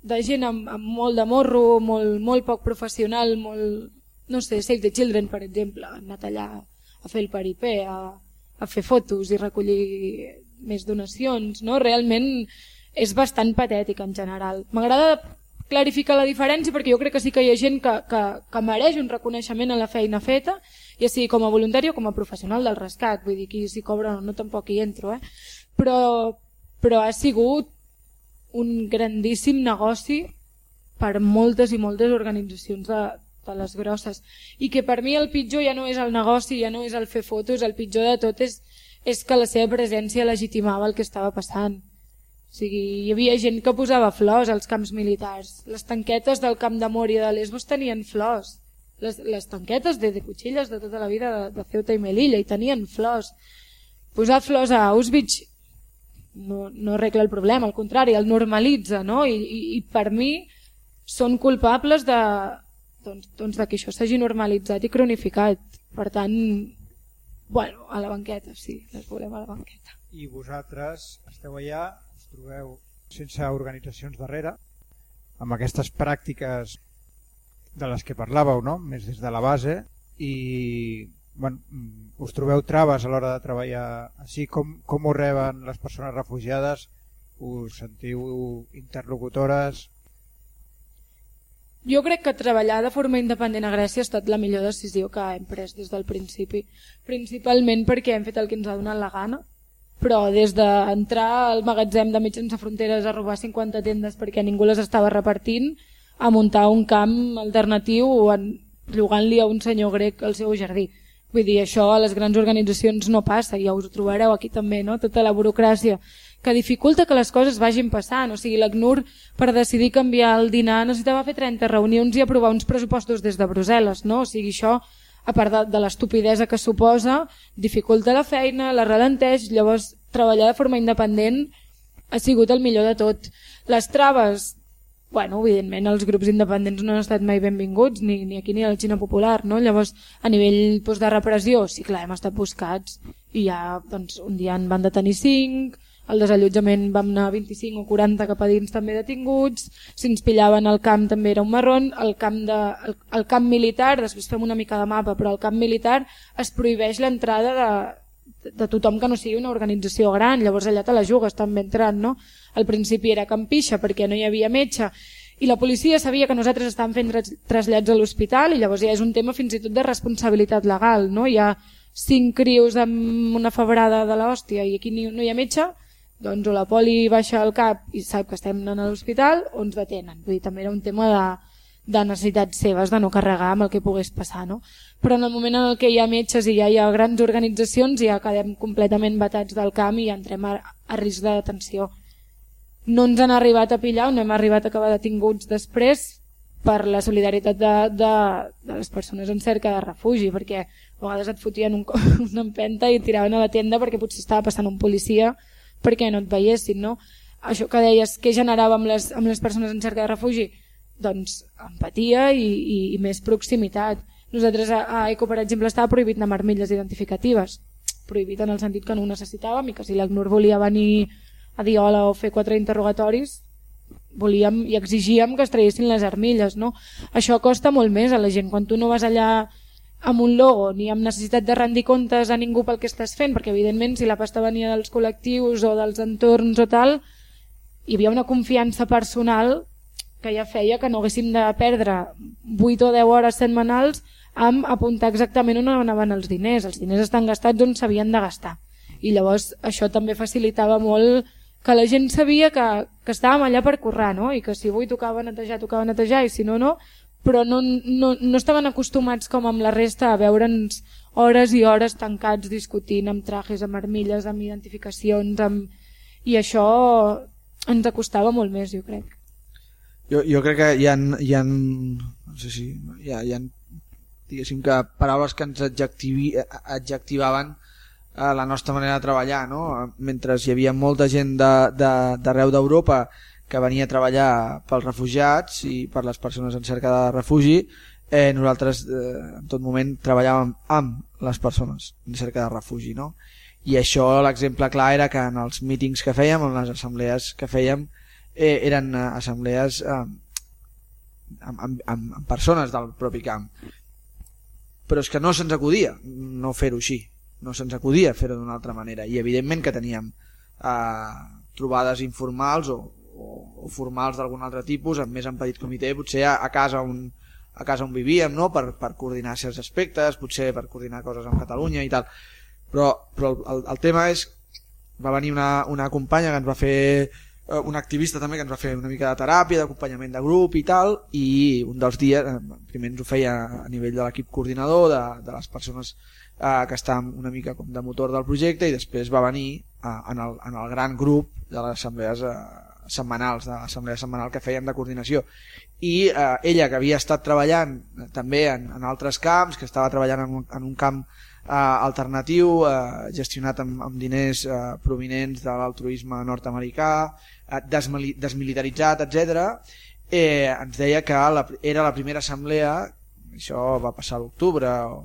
de gent amb, amb molt de morro, molt, molt poc professional, molt, no sé, Save the Children, per exemple, han anat allà a fer el paripé, a, a fer fotos i recollir més donacions, no? Realment és bastant patètic en general. M'agrada clarificar la diferència perquè jo crec que sí que hi ha gent que, que, que mereix un reconeixement a la feina feta, ja sigui com a voluntari o com a professional del rescat, vull dir, qui s'hi cobra no, no tampoc hi entro, eh? però, però ha sigut un grandíssim negoci per moltes i moltes organitzacions de, de les grosses i que per mi el pitjor ja no és el negoci, ja no és el fer fotos, el pitjor de tot és, és que la seva presència legitimava el que estava passant. O sigui, hi havia gent que posava flors als camps militars. Les tanquetes del camp de Mòria de Lesbos tenien flors. Les, les tanquetes de, de cuchilles de tota la vida de, de Ceuta i Melilla i tenien flors. Posar flors a Auschwitz no, no arregla el problema, al contrari, el normalitza, no? I, i, i per mi són culpables de, doncs, doncs de que això s'hagi normalitzat i cronificat. Per tant, bueno, a la banqueta, sí, les volem a la banqueta. I vosaltres esteu allà, us trobeu sense organitzacions darrere, amb aquestes pràctiques de les que parlàveu, no? més des de la base, i bueno, mm, us trobeu traves a l'hora de treballar així? Com, com ho reben les persones refugiades? Us sentiu interlocutores? Jo crec que treballar de forma independent a Grècia ha estat la millor decisió que hem pres des del principi. Principalment perquè hem fet el que ens ha donat la gana, però des d'entrar al magatzem de Metges Sense Fronteres a robar 50 tendes perquè ningú les estava repartint, a muntar un camp alternatiu llogant-li a un senyor grec al seu jardí. Vull dir, això a les grans organitzacions no passa, ja us ho trobareu aquí també, no? tota la burocràcia que dificulta que les coses vagin passant. O sigui, l'ACNUR per decidir canviar el dinar necessitava fer 30 reunions i aprovar uns pressupostos des de Brussel·les. No? O sigui, això, a part de, de l'estupidesa que suposa, dificulta la feina, la ralenteix, llavors treballar de forma independent ha sigut el millor de tot. Les traves bueno, evidentment els grups independents no han estat mai benvinguts ni, ni aquí ni a la Xina popular no? llavors a nivell doncs, de repressió sí clar, hem estat buscats i ja doncs, un dia en van detenir 5 al desallotjament vam anar 25 o 40 cap a dins també detinguts si ens pillaven al camp també era un marron el camp, de, el, el camp militar després fem una mica de mapa però al camp militar es prohibeix l'entrada de, de tothom que no sigui una organització gran, llavors allà te la jugues també entrant, no? Al principi era campixa perquè no hi havia metge i la policia sabia que nosaltres estàvem fent trasllats a l'hospital i llavors ja és un tema fins i tot de responsabilitat legal, no? Hi ha cinc crius amb una febrada de l'hòstia i aquí no hi ha metge, doncs o la poli baixa al cap i sap que estem anant a l'hospital o ens detenen. Vull dir, també era un tema de, de necessitats seves de no carregar amb el que pogués passar. No? Però en el moment en el que hi ha metges i ja hi ha grans organitzacions ja quedem completament batats del camp i entrem a, a risc de detenció. No ens han arribat a pillar, no hem arribat a acabar detinguts després per la solidaritat de, de, de les persones en cerca de refugi, perquè a vegades et fotien un, [laughs] una empenta i tiraven a la tenda perquè potser estava passant un policia perquè no et veiessin, no? Això que deies, que generava amb les, amb les persones en cerca de refugi? doncs, empatia i, i, i més proximitat. Nosaltres a, a ECO, per exemple, estava prohibit anar armilles identificatives. Prohibit en el sentit que no ho necessitàvem i que si l'ACNUR volia venir a dir hola o fer quatre interrogatoris volíem i exigíem que es traguessin les armilles. No? Això costa molt més a la gent. Quan tu no vas allà amb un logo ni amb necessitat de rendir comptes a ningú pel que estàs fent, perquè evidentment si la pasta venia dels col·lectius o dels entorns o tal, hi havia una confiança personal que ja feia que no haguéssim de perdre 8 o 10 hores setmanals amb apuntar exactament on anaven els diners. Els diners estan gastats on s'havien de gastar. I llavors això també facilitava molt que la gent sabia que, que estàvem allà per currar, no? I que si avui tocava netejar, tocava netejar, i si no, no. Però no, no, no estaven acostumats com amb la resta a veure'ns hores i hores tancats discutint amb trajes, amb armilles, amb identificacions, amb... i això ens acostava molt més, jo crec. Jo, jo crec que hi ha, hi ha no sé si hi ha, hi ha diguéssim que paraules que ens adjectivi, adjectivaven eh, la nostra manera de treballar no? mentre hi havia molta gent d'arreu de, de, d'Europa que venia a treballar pels refugiats i per les persones en cerca de refugi eh, nosaltres eh, en tot moment treballàvem amb les persones en cerca de refugi no? i això l'exemple clar era que en els mítings que fèiem en les assemblees que fèiem eh, eren eh, assemblees eh, amb, amb, amb persones del propi camp però és que no se'ns acudia no fer-ho així no se'ns acudia fer-ho d'una altra manera i evidentment que teníem eh, trobades informals o, o, o formals d'algun altre tipus amb més en petit comitè potser a, a casa on a casa on vivíem no? per, per coordinar certs aspectes potser per coordinar coses amb Catalunya i tal però, però el, el tema és va venir una, una companya que ens va fer eh, un activista també que ens va fer una mica de teràpia, d'acompanyament de grup i tal, i un dels dies, eh, primer ens ho feia a nivell de l'equip coordinador, de, de les persones eh, que estan una mica com de motor del projecte, i després va venir eh, en, el, en el gran grup de les assemblees eh, setmanals, de l'assemblea setmanal que fèiem de coordinació. I eh, ella, que havia estat treballant eh, també en, en altres camps, que estava treballant en un, en un camp eh, alternatiu eh, gestionat amb, amb diners eh, provinents de l'altruisme nord-americà Eh, desmilitaritzat, etc. Eh, ens deia que la, era la primera assemblea, això va passar a l'octubre o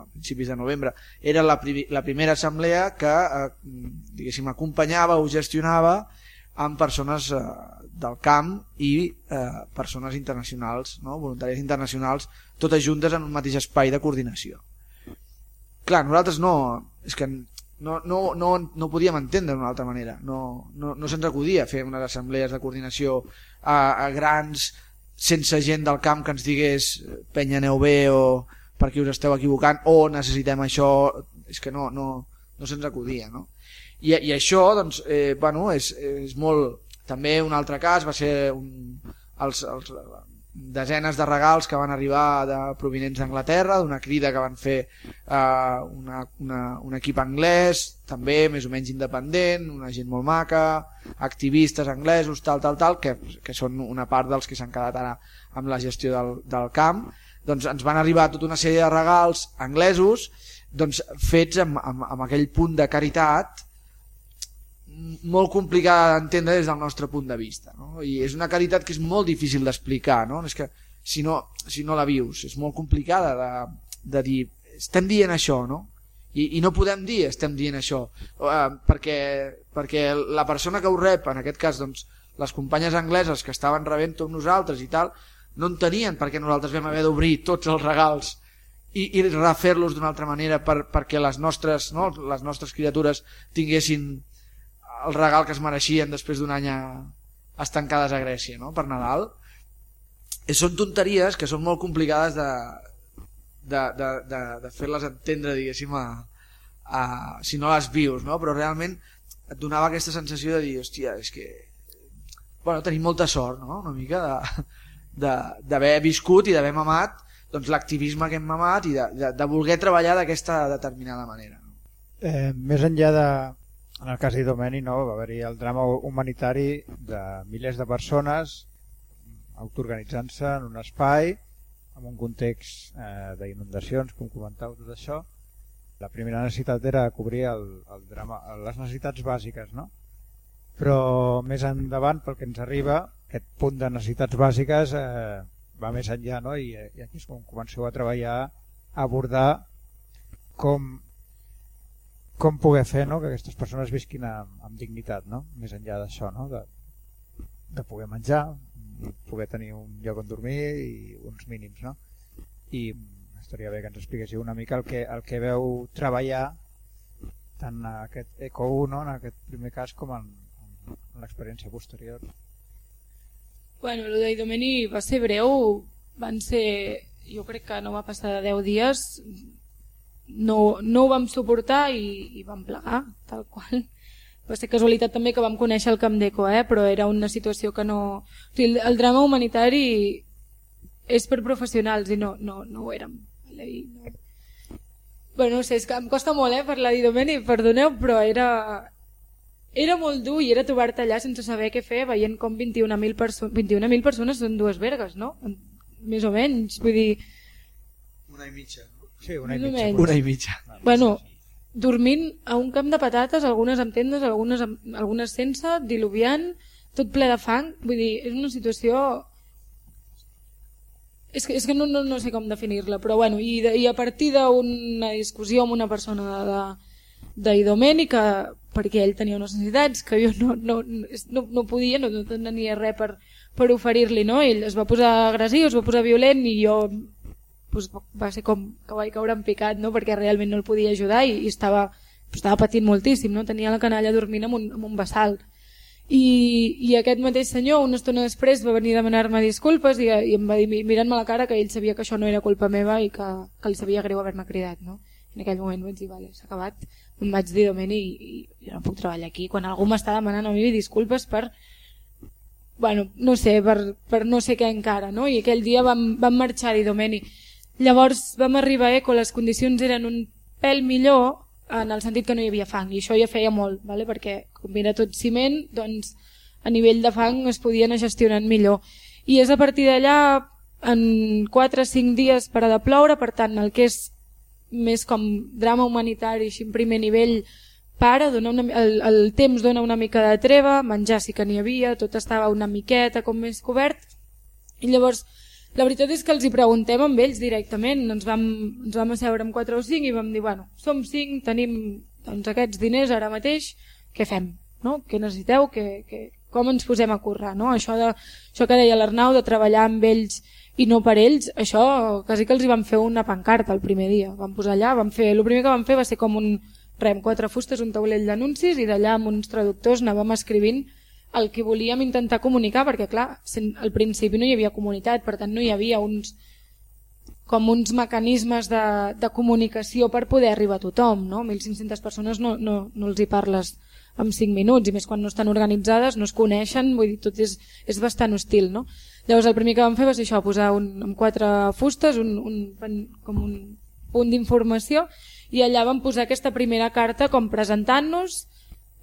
a principis de novembre, era la, la primera assemblea que eh, acompanyava o gestionava amb persones eh, del camp i eh, persones internacionals, no? voluntàries internacionals, totes juntes en un mateix espai de coordinació. Clar, nosaltres no, és que no, no, no, no podíem entendre d'una altra manera no, no, no se'ns acudia fer unes assemblees de coordinació a, a grans sense gent del camp que ens digués penya aneu bé o per qui us esteu equivocant o necessitem això és que no, no, no se'ns acudia no? I, i això doncs, eh, bueno, és, és molt també un altre cas va ser un, els, els, desenes de regals que van arribar de provinents d'Anglaterra, d'una crida que van fer eh, una, una, un equip anglès, també més o menys independent, una gent molt maca, activistes anglesos, tal, tal, tal, que, que són una part dels que s'han quedat ara amb la gestió del, del camp, doncs ens van arribar tota una sèrie de regals anglesos doncs, fets amb, amb, amb aquell punt de caritat molt complicada d'entendre des del nostre punt de vista no? i és una caritat que és molt difícil d'explicar no? és que si no, si no la vius és molt complicada de, de dir estem dient això no? I, i no podem dir estem dient això uh, perquè, perquè la persona que ho rep en aquest cas doncs, les companyes angleses que estaven rebent tots nosaltres i tal no entenien perquè nosaltres vam haver d'obrir tots els regals i, i refer-los d'una altra manera per, perquè les nostres, no, les nostres criatures tinguessin el regal que es mereixien després d'un any a, estancades a Grècia no? per Nadal I són tonteries que són molt complicades de, de, de, de, de fer-les entendre diguéssim a, a, si no les vius no? però realment et donava aquesta sensació de dir hòstia, és que bueno, tenim molta sort no? una mica d'haver viscut i d'haver mamat doncs, l'activisme que hem mamat i de, de, de voler treballar d'aquesta determinada manera. Eh, més enllà de, en el cas d'Idomeni, no, va haver-hi el drama humanitari de milers de persones autoorganitzant-se en un espai en un context eh, d'inundacions, com comentau tot això. La primera necessitat era cobrir el, el drama, les necessitats bàsiques, no? però més endavant, pel que ens arriba, aquest punt de necessitats bàsiques eh, va més enllà no? I, i aquí és com comenceu a treballar a abordar com com poder fer no? que aquestes persones visquin amb, amb dignitat no? més enllà d'això no? de, de poder menjar poder tenir un lloc on dormir i uns mínims no? i estaria bé que ens expliquéssiu una mica el que, el que veu treballar tant en aquest ECO 1 en aquest primer cas com en, en l'experiència posterior Bueno, el d'Idomeni va ser breu, van ser, jo crec que no va passar de 10 dies, no, no ho vam suportar i, i vam plegar, tal qual. Va ser casualitat també que vam conèixer el Camp d'Eco, eh? però era una situació que no... O sigui, el, drama humanitari és per professionals i no, no, no ho érem. I no... Bueno, no sé, és que em costa molt eh, parlar d'Idomeni, perdoneu, però era, era molt dur i era trobar-te allà sense saber què fer, veient com 21.000 perso 21 persones són dues vergues, no? Més o menys, vull dir... Una i mitja. Sí, una i mitja. Una i mitja. Bueno, dormint a un camp de patates, algunes amb tendes, algunes, amb, algunes sense, diluviant, tot ple de fang, vull dir, és una situació... És que, és que no, no, no sé com definir-la, però bueno, i, de, i a partir d'una discussió amb una persona de, d'Idomeni que perquè ell tenia unes necessitats que jo no, no, no, no podia, no, no tenia res per, per oferir-li, no? Ell es va posar agressiu, es va posar violent i jo pues, va ser com que vaig caure en picat, no? Perquè realment no el podia ajudar i, i estava, estava patint moltíssim, no? Tenia la canalla dormint en un, en un vessal. I, I aquest mateix senyor, una estona després, va venir a demanar-me disculpes i, i em va dir, mirant-me la cara, que ell sabia que això no era culpa meva i que, que li sabia greu haver-me cridat, no? En aquell moment vaig dir, vale, s'ha acabat, em vaig dir, Domeni, i, i jo no puc treballar aquí. Quan algú m'està demanant a mi disculpes per, bueno, no sé, per, per no sé què encara, no? I aquell dia vam, vam marxar i Domeni. Llavors vam arribar a Eco, les condicions eren un pèl millor en el sentit que no hi havia fang, i això ja feia molt, vale? perquè com era tot ciment, doncs a nivell de fang es podia anar gestionant millor. I és a partir d'allà, en 4 o 5 dies per a de ploure, per tant, el que és més com drama humanitari així en primer nivell para, dona una, el, el temps dona una mica de treva, menjar sí que n'hi havia, tot estava una miqueta com més cobert i llavors la veritat és que els hi preguntem amb ells directament, ens vam, ens vam asseure amb 4 o 5 i vam dir, bueno, som 5, tenim doncs, aquests diners ara mateix, què fem? No? Què necessiteu? Que, que, com ens posem a currar? No? Això, de, això que deia l'Arnau, de treballar amb ells i no per ells, això quasi que els hi van fer una pancarta el primer dia. Vam posar allà, vam fer, el primer que vam fer va ser com un rem, quatre fustes, un taulell d'anuncis i d'allà amb uns traductors anàvem escrivint el que volíem intentar comunicar perquè clar, al principi no hi havia comunitat, per tant no hi havia uns com uns mecanismes de, de comunicació per poder arribar a tothom, no? 1.500 persones no, no, no els hi parles en 5 minuts i més quan no estan organitzades, no es coneixen, vull dir, tot és, és bastant hostil, no? Llavors el primer que vam fer va ser això, posar un, amb quatre fustes, un, un, com un punt d'informació, i allà vam posar aquesta primera carta com presentant-nos,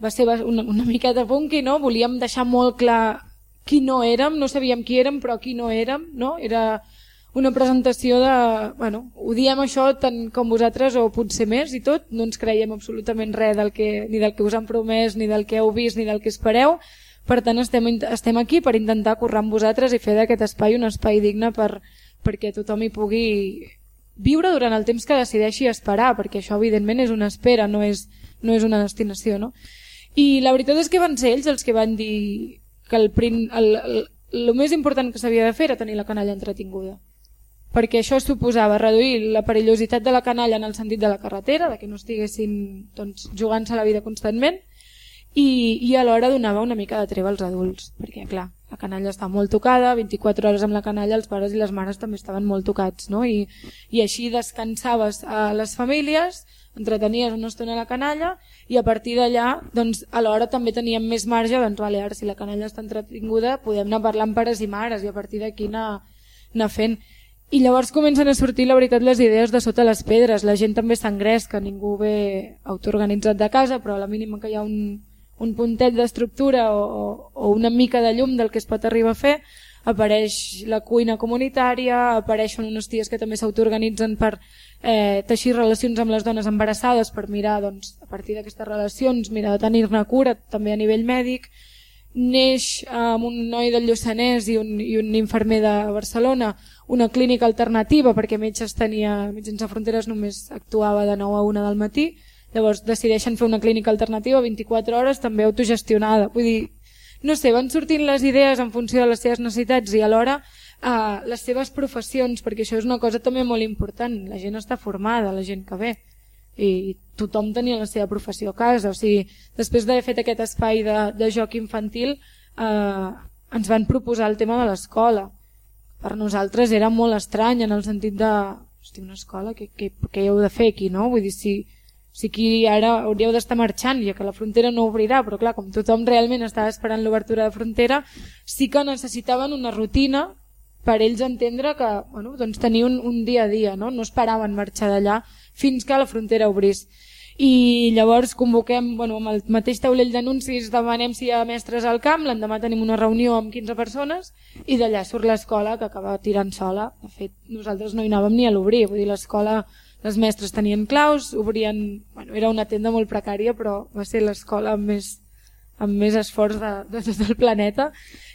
va ser una, una [laughs] miqueta funky, no? volíem deixar molt clar qui no érem, no sabíem qui érem, però qui no érem, no? era una presentació de, bueno, ho diem això tant com vosaltres o potser més i tot, no ens creiem absolutament res del que, ni del que us han promès, ni del que heu vist, ni del que espereu, per tant, estem, estem aquí per intentar currar amb vosaltres i fer d'aquest espai un espai digne per, perquè tothom hi pugui viure durant el temps que decideixi esperar, perquè això evidentment és una espera, no és, no és una destinació. No? I la veritat és que van ser ells els que van dir que el, prim, el, el, el, més important que s'havia de fer era tenir la canalla entretinguda. perquè això suposava reduir la perillositat de la canalla en el sentit de la carretera, de que no estiguessin doncs, jugant-se la vida constantment, i, i alhora donava una mica de treva als adults, perquè clar, la canalla està molt tocada, 24 hores amb la canalla, els pares i les mares també estaven molt tocats, no? I, i així descansaves a les famílies, entretenies una estona la canalla i a partir d'allà doncs, alhora també teníem més marge doncs, vale, ara si la canalla està entretinguda podem anar parlant pares i mares i a partir d'aquí anar, anar fent. I llavors comencen a sortir la veritat les idees de sota les pedres, la gent també s'engresca ningú ve autoorganitzat de casa però a la mínima que hi ha un, un puntet d'estructura o, o una mica de llum del que es pot arribar a fer, apareix la cuina comunitària, apareixen unes ties que també s'autoorganitzen per eh, teixir relacions amb les dones embarassades per mirar, doncs, a partir d'aquestes relacions, mirar de tenir-ne cura també a nivell mèdic, neix amb un noi del Lluçanès i un, i un infermer de Barcelona una clínica alternativa perquè Metges tenia, Metges Sense Fronteres només actuava de 9 a 1 del matí, Llavors decideixen fer una clínica alternativa 24 hores també autogestionada. Vull dir, no sé, van sortint les idees en funció de les seves necessitats i alhora eh, les seves professions, perquè això és una cosa també molt important. La gent està formada, la gent que ve i tothom tenia la seva professió a casa. O sigui, després d'haver fet aquest espai de, de joc infantil eh, ens van proposar el tema de l'escola. Per nosaltres era molt estrany en el sentit de hosti, una escola, què, què, què heu de fer aquí? No? Vull dir, si, si aquí ara hauríeu d'estar marxant, ja que la frontera no obrirà, però clar, com tothom realment estava esperant l'obertura de frontera, sí que necessitaven una rutina per ells entendre que bueno, doncs tenir un, un dia a dia, no? no esperaven marxar d'allà fins que la frontera obrís. I llavors convoquem, bueno, amb el mateix taulell d'anuncis demanem si hi ha mestres al camp, l'endemà tenim una reunió amb 15 persones i d'allà surt l'escola que acaba tirant sola. De fet, nosaltres no hi anàvem ni a l'obrir, vull dir, l'escola les mestres tenien claus, obrien... Bueno, era una tenda molt precària, però va ser l'escola amb més, amb més esforç de, de tot el planeta.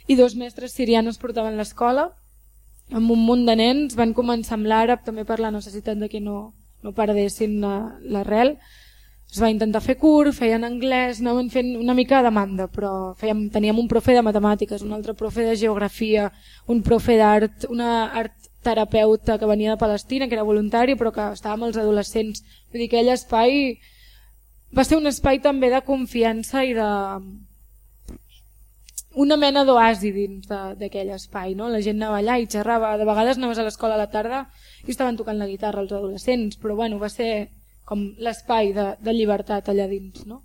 I dos mestres sirianes portaven l'escola, amb un munt de nens, van començar amb l'àrab també per la necessitat de que no, no perdessin l'arrel. Es va intentar fer curt, feien anglès, anaven fent una mica de demanda, però fèiem, teníem un profe de matemàtiques, un altre profe de geografia, un profe d'art, una art terapeuta que venia de Palestina, que era voluntari, però que estava amb els adolescents. Vull dir que aquell espai va ser un espai també de confiança i de una mena d'oasi dins d'aquell espai. No? La gent anava allà i xerrava. De vegades anaves a l'escola a la tarda i estaven tocant la guitarra els adolescents, però bueno, va ser com l'espai de, de llibertat allà dins. No?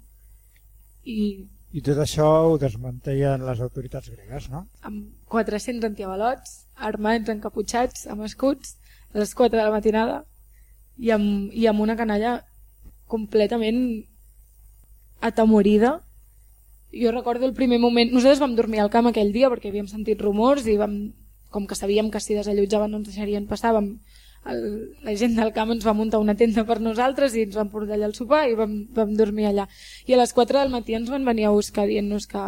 I i tot això ho desmanteien les autoritats gregues, no? Amb 400 antiavalots, armats, encaputxats, amb escuts, a les 4 de la matinada, i amb, i amb una canalla completament atemorida. Jo recordo el primer moment... Nosaltres vam dormir al camp aquell dia perquè havíem sentit rumors i vam, com que sabíem que si desallotjaven no ens deixarien passar, vam, el, la gent del camp ens va muntar una tenda per nosaltres i ens van portar allà al sopar i vam, vam dormir allà. I a les 4 del matí ens van venir a buscar dient-nos que,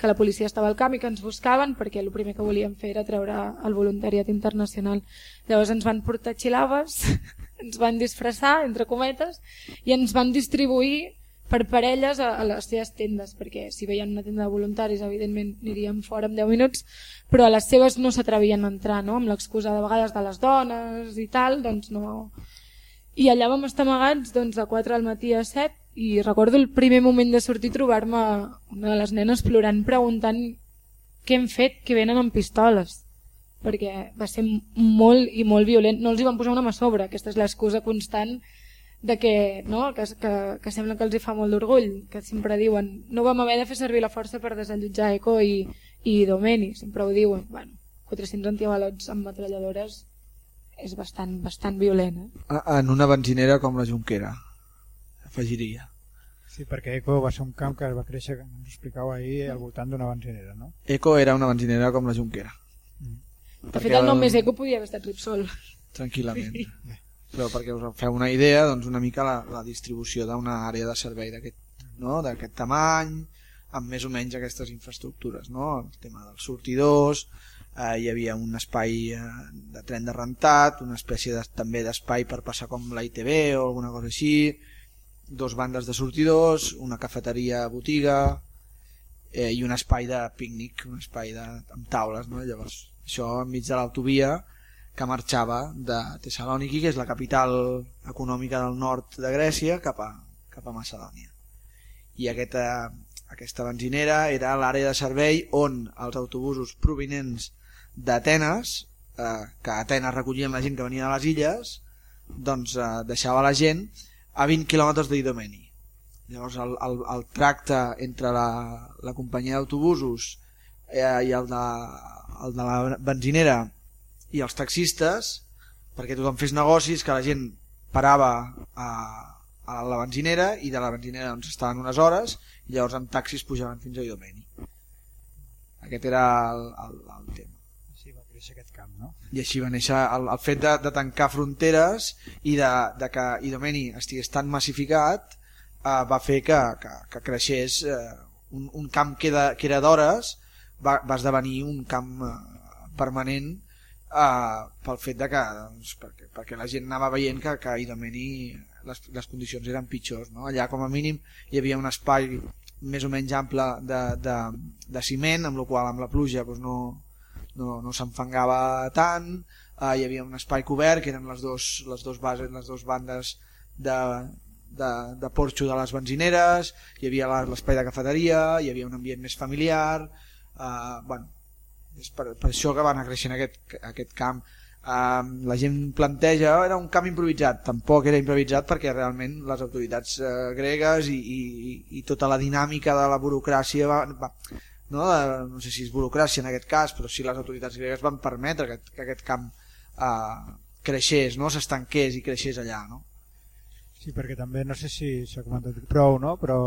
que la policia estava al camp i que ens buscaven perquè el primer que volíem fer era treure el voluntariat internacional. Llavors ens van portar xilaves, [laughs] ens van disfressar, entre cometes, i ens van distribuir per parelles a, a les seves tendes, perquè si veien una tenda de voluntaris, evidentment aniríem fora en 10 minuts, però a les seves no s'atrevien a entrar, no? amb l'excusa de vegades de les dones i tal, doncs no... I allà vam estar amagats doncs, de 4 al matí a 7 i recordo el primer moment de sortir trobar-me una de les nenes plorant preguntant què hem fet, que venen amb pistoles perquè va ser molt i molt violent no els hi van posar una mà sobre aquesta és l'excusa constant de que, no? que, que, que sembla que els hi fa molt d'orgull, que sempre diuen no vam haver de fer servir la força per desallotjar Eco i, i Domeni, sempre ho diuen. Bueno, 400 antiavalots amb metralladores és bastant, bastant violent. Eh? En una benzinera com la Junquera, afegiria. Sí, perquè Eco va ser un camp que es va créixer, ens explicau ahir, al voltant d'una benzinera, no? Eco era una benzinera com la Junquera. Mm. De fet, el nom més Eco podia haver estat Ripsol. Tranquil·lament. Sí però perquè us feu una idea doncs una mica la, la distribució d'una àrea de servei d'aquest no? tamany amb més o menys aquestes infraestructures no? el tema dels sortidors eh, hi havia un espai eh, de tren de rentat una espècie de, també d'espai per passar com la ITV o alguna cosa així dos bandes de sortidors una cafeteria botiga eh, i un espai de pícnic un espai de, amb taules no? llavors això enmig de l'autovia que marxava de Tessaloniki, que és la capital econòmica del nord de Grècia, cap a, cap a Macedònia. I aquesta, aquesta benzinera era l'àrea de servei on els autobusos provinents d'Atenes, eh, que a Atenes recollien la gent que venia de les illes, doncs eh, deixava la gent a 20 quilòmetres d'Idomeni. Llavors el, el, el tracte entre la, la companyia d'autobusos eh, i el de, el de la benzinera i els taxistes, perquè tothom fes negocis, que la gent parava a, a la benzinera i de la benzinera doncs, estaven unes hores i llavors amb taxis pujaven fins a Idomeni. Aquest era el, el, el tema. Així va créixer aquest camp, no? I així va néixer el, el fet de, de tancar fronteres i de, de que Idomeni estigués tan massificat eh, va fer que, que, que creixés eh, un, un camp que, de, que era d'hores va, va esdevenir un camp eh, permanent eh, pel fet de que doncs, perquè, perquè la gent anava veient que, que a Idomeni les, les condicions eren pitjors no? allà com a mínim hi havia un espai més o menys ample de, de, de ciment amb la qual amb la pluja doncs no, no, no s'enfangava tant eh, hi havia un espai cobert que eren les dos, les dos bases les dues bandes de, de, de porxo de les benzineres, hi havia l'espai de cafeteria, hi havia un ambient més familiar, eh, bueno, és per, per això que va anar creixent aquest, aquest camp. Eh, la gent planteja, oh, era un camp improvisat, tampoc era improvisat perquè realment les autoritats eh, gregues i, i, i tota la dinàmica de la burocràcia va, va, no, de, no sé si és burocràcia en aquest cas, però sí les autoritats gregues van permetre que, que aquest camp eh, creixés, no s'estanqués i creixés allà. No? Sí, perquè també, no sé si s'ha comentat prou, no? però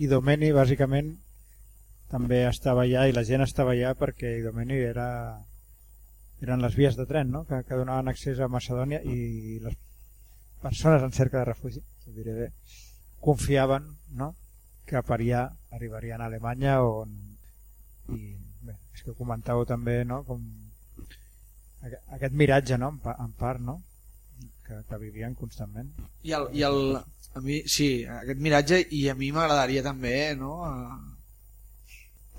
Idomeni bàsicament també estava allà i la gent estava allà perquè Idomeni era eren les vies de tren no? que, que donaven accés a Macedònia i les persones en cerca de refugi ho diré bé, confiaven no? que per allà arribarien a Alemanya on i bé, és que comentàveu també no? com aquest miratge no? en part no? que, que vivien constantment. I el, i el, a mi, sí, aquest miratge i a mi m'agradaria també no,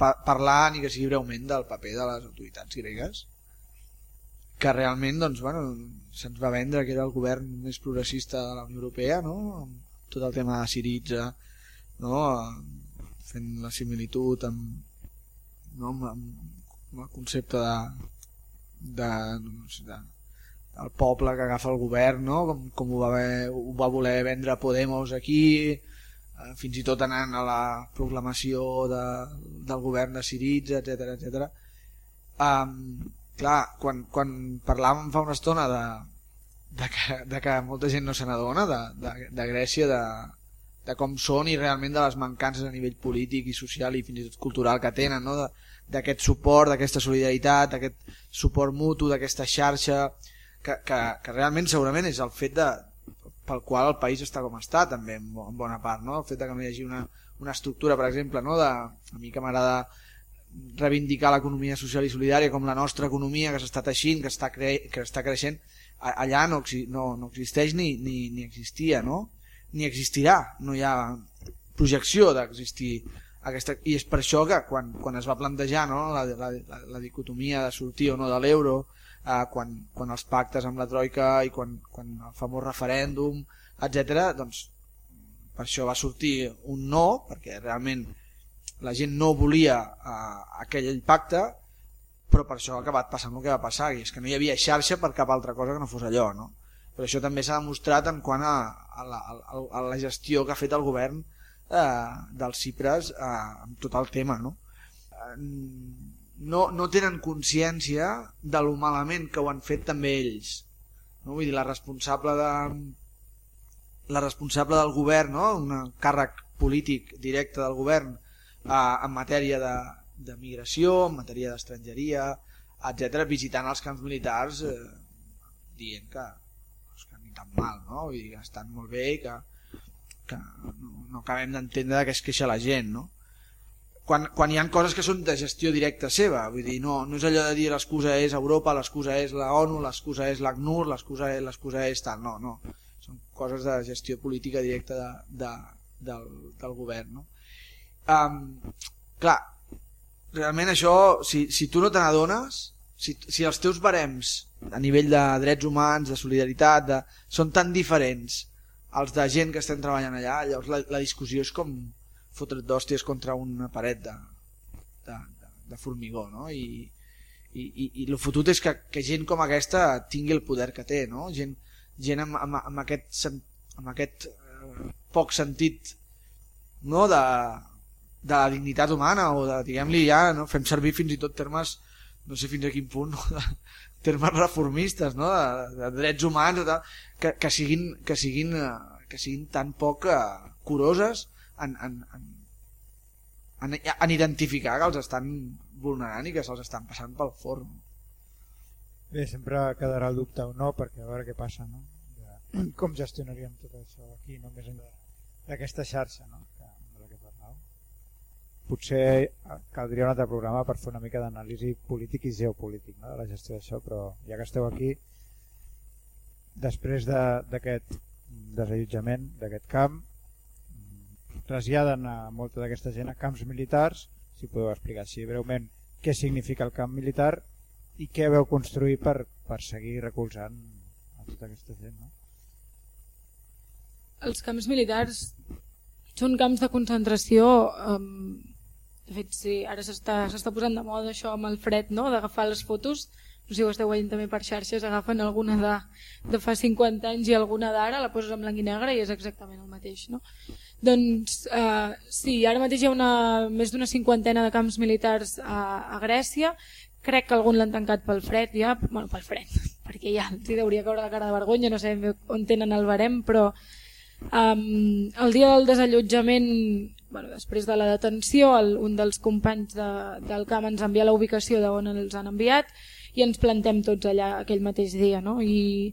pa parlar ni que sigui breument del paper de les autoritats gregues que realment doncs, bueno, se'ns va vendre que era el govern més progressista de la Unió Europea no? amb tot el tema de Siritza no? fent la similitud amb, no? amb, amb el concepte de, de, no sé, de el poble que agafa el govern no? com, com ho, va ho va voler vendre Podemos aquí fins i tot anant a la proclamació de, del govern de Siritza etc etc. Um, clar, quan, quan parlàvem fa una estona de, de, que, de que molta gent no se n'adona de, de, de Grècia de, de com són i realment de les mancances a nivell polític i social i fins i tot cultural que tenen no? d'aquest suport, d'aquesta solidaritat d'aquest suport mutu, d'aquesta xarxa que, que, que realment segurament és el fet de, pel qual el país està com està també en, bona part, no? el fet que no hi hagi una, una estructura, per exemple, no? de, a mi que m'agrada reivindicar l'economia social i solidària com la nostra economia que s'està teixint, que està, cre que està creixent, allà no, no, no existeix ni, ni, ni existia, no? ni existirà, no hi ha projecció d'existir aquesta... i és per això que quan, quan es va plantejar no? la, la, la, la dicotomia de sortir o no de l'euro eh, quan, quan els pactes amb la Troika i quan, quan el famós referèndum, etc. doncs per això va sortir un no, perquè realment la gent no volia eh, aquell pacte, però per això ha acabat passant el que va passar, i és que no hi havia xarxa per cap altra cosa que no fos allò. No? Però això també s'ha demostrat en quant a, a, la, a, la gestió que ha fet el govern eh, dels Cipres eh, amb tot el tema. No? No, no tenen consciència de lo malament que ho han fet també ells no? vull dir, la responsable de la responsable del govern no? un càrrec polític directe del govern eh, en matèria de, de migració, en matèria d'estrangeria etc visitant els camps militars eh, dient que, doncs, que ni tan mal no? vull dir, que estan molt bé i que, que no, no acabem d'entendre que es queixa la gent no? Quan, quan hi han coses que són de gestió directa seva, vull dir, no, no és allò de dir l'excusa és Europa, l'excusa és la ONU, l'excusa és l'ACNUR, l'excusa és, és tal, no, no, són coses de gestió política directa de, de, del, del govern. No? Um, clar, realment això, si, si tu no te n'adones, si, si els teus barems a nivell de drets humans, de solidaritat, de, són tan diferents als de gent que estem treballant allà, llavors la, la discussió és com fotre't d'hòsties contra una paret de, de, de, de formigó, no? I, i, i, i el fotut és que, que gent com aquesta tingui el poder que té, no? Gent, gent amb, amb, amb aquest, amb aquest eh, poc sentit no? de, de la dignitat humana o de, diguem-li ja, no? fem servir fins i tot termes no sé fins a quin punt no? de, termes reformistes no? de, de drets humans de, que, que, siguin, que, siguin, eh, que siguin tan poc uh, curoses en, en, en, en, en identificar que els estan vulnerant i que se'ls estan passant pel forn Bé, sempre quedarà el dubte o no perquè a veure què passa no? De, [clears throat] com gestionaríem tot això aquí només d'aquesta xarxa no? potser caldria un altre programa per fer una mica d'anàlisi polític i geopolític no? de la gestió d'això, però ja que esteu aquí després d'aquest de, desallotjament d'aquest camp traslladen a molta d'aquesta gent a camps militars si podeu explicar així breument què significa el camp militar i què veu construir per, per seguir recolzant a tota aquesta gent no? Els camps militars són camps de concentració de fet, sí, ara s'està posant de moda això amb el fred, no?, d'agafar les fotos. No sé si ho esteu veient també per xarxes, agafen alguna de, de fa 50 anys i alguna d'ara, la poses en blanc i negre i és exactament el mateix, no? Doncs eh, sí, ara mateix hi ha una, més d'una cinquantena de camps militars a, a Grècia, crec que algun l'han tancat pel fred ja, bueno, pel fred, [laughs] perquè ja els hauria caure la cara de vergonya, no sé on tenen el barem, però um, el dia del desallotjament bueno, després de la detenció, el, un dels companys de, del camp ens envia la ubicació d'on els han enviat i ens plantem tots allà aquell mateix dia. No? I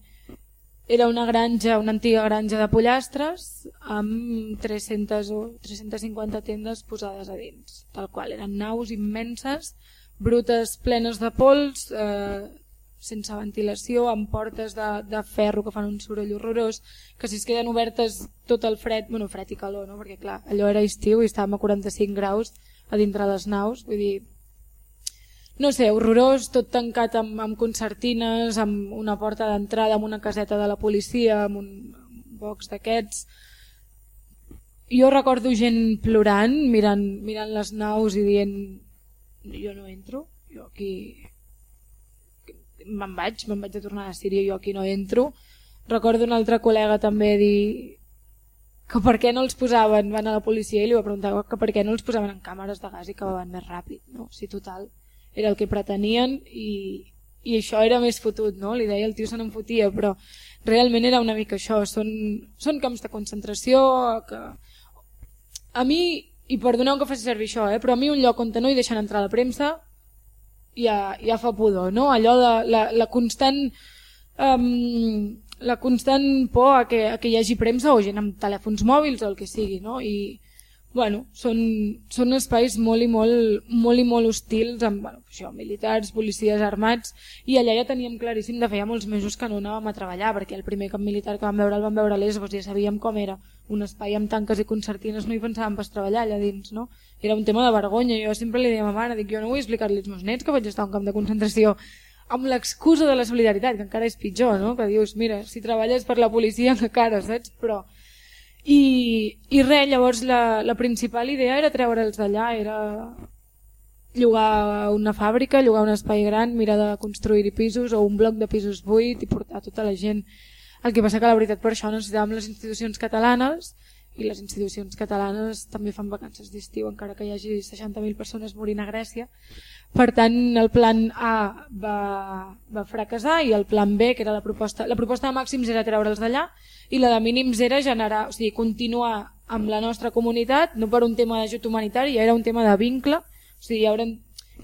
era una granja, una antiga granja de pollastres amb 300 o 350 tendes posades a dins, tal qual. Eren naus immenses, brutes plenes de pols, eh, sense ventilació, amb portes de, de ferro que fan un soroll horrorós, que si es queden obertes tot el fred, bueno, fred i calor, no? perquè clar, allò era estiu i estàvem a 45 graus a dintre les naus, vull dir, no sé, horrorós, tot tancat amb, amb concertines, amb una porta d'entrada, amb una caseta de la policia, amb un, box d'aquests. Jo recordo gent plorant, mirant, mirant les naus i dient jo no entro, jo aquí me'n vaig, me'n vaig a tornar a Síria, jo aquí no entro. Recordo un altre col·lega també dir que per què no els posaven, van a la policia i li va preguntar que per què no els posaven en càmeres de gas i que van més ràpid, no? Si total era el que pretenien i, i això era més fotut, no? Li deia el tio se n'en fotia, però realment era una mica això, són, són camps de concentració que a mi, i perdoneu que faci servir això, eh, però a mi un lloc on no hi deixen entrar la premsa ja, ja fa pudor, no? Allò de la, la constant... Um, la constant por a que, a que hi hagi premsa o gent amb telèfons mòbils o el que sigui, no? I, bueno, són, són espais molt i molt, molt i molt hostils amb bueno, això, militars, policies armats i allà ja teníem claríssim de feia molts mesos que no anàvem a treballar perquè el primer camp militar que vam veure el vam veure a Lesbos ja sabíem com era un espai amb tanques i concertines no hi pensàvem pas treballar allà dins no? era un tema de vergonya jo sempre li deia a ma mare dic, jo no vull explicar-li als meus nets que vaig estar a un camp de concentració amb l'excusa de la solidaritat, que encara és pitjor, no? que dius, mira, si treballes per la policia encara, saps? Però i, i res, llavors la, la principal idea era treure'ls d'allà, era llogar una fàbrica, llogar un espai gran, mirar de construir pisos o un bloc de pisos buit i portar tota la gent. El que passa que la veritat per això necessitàvem les institucions catalanes i les institucions catalanes també fan vacances d'estiu encara que hi hagi 60.000 persones morint a Grècia. Per tant, el plan A va, va fracassar i el plan B, que era la proposta, la proposta de màxims era treure'ls d'allà i la de mínims era generar, o sigui, continuar amb la nostra comunitat, no per un tema d'ajut humanitari, era un tema de vincle, o sigui, era,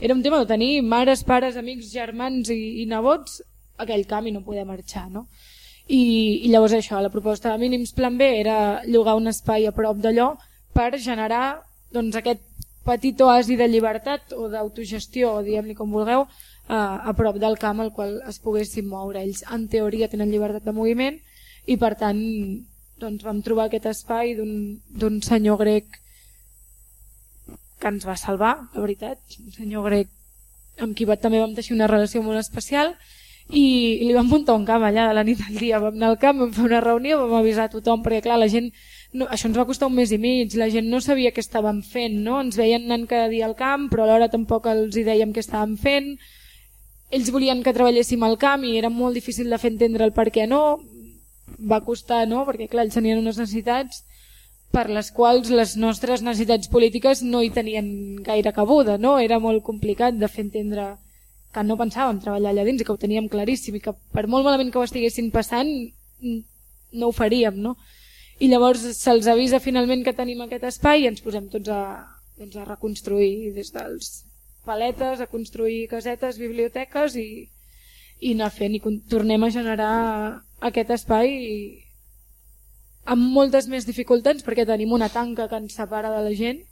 era un tema de tenir mares, pares, amics, germans i, i nebots aquell camp i no poder marxar, no? I, I llavors això, la proposta de mínims plan B era llogar un espai a prop d'allò per generar doncs, aquest petit oasi de llibertat o d'autogestió, diguem-li com vulgueu, a, a prop del camp al qual es poguessin moure. Ells, en teoria, tenen llibertat de moviment, i per tant doncs vam trobar aquest espai d'un senyor grec que ens va salvar, la veritat, un senyor grec amb qui va, també vam teixir una relació molt especial i, li vam muntar un camp allà de la nit al dia, vam anar al camp, vam fer una reunió, vam avisar tothom, perquè clar, la gent, no, això ens va costar un mes i mig, la gent no sabia què estàvem fent, no? ens veien anant cada dia al camp, però alhora tampoc els hi dèiem què estàvem fent, ells volien que treballéssim al camp i era molt difícil de fer entendre el per què no, va costar, no? perquè clar, ells tenien unes necessitats per les quals les nostres necessitats polítiques no hi tenien gaire cabuda, no? era molt complicat de fer entendre que no pensàvem treballar allà dins i que ho teníem claríssim i que per molt malament que ho estiguessin passant no ho faríem, no? I llavors se'ls avisa finalment que tenim aquest espai i ens posem tots a, doncs a reconstruir des dels paletes, a construir casetes, biblioteques i, i anar fent i tornem a generar aquest espai i, amb moltes més dificultats perquè tenim una tanca que ens separa de la gent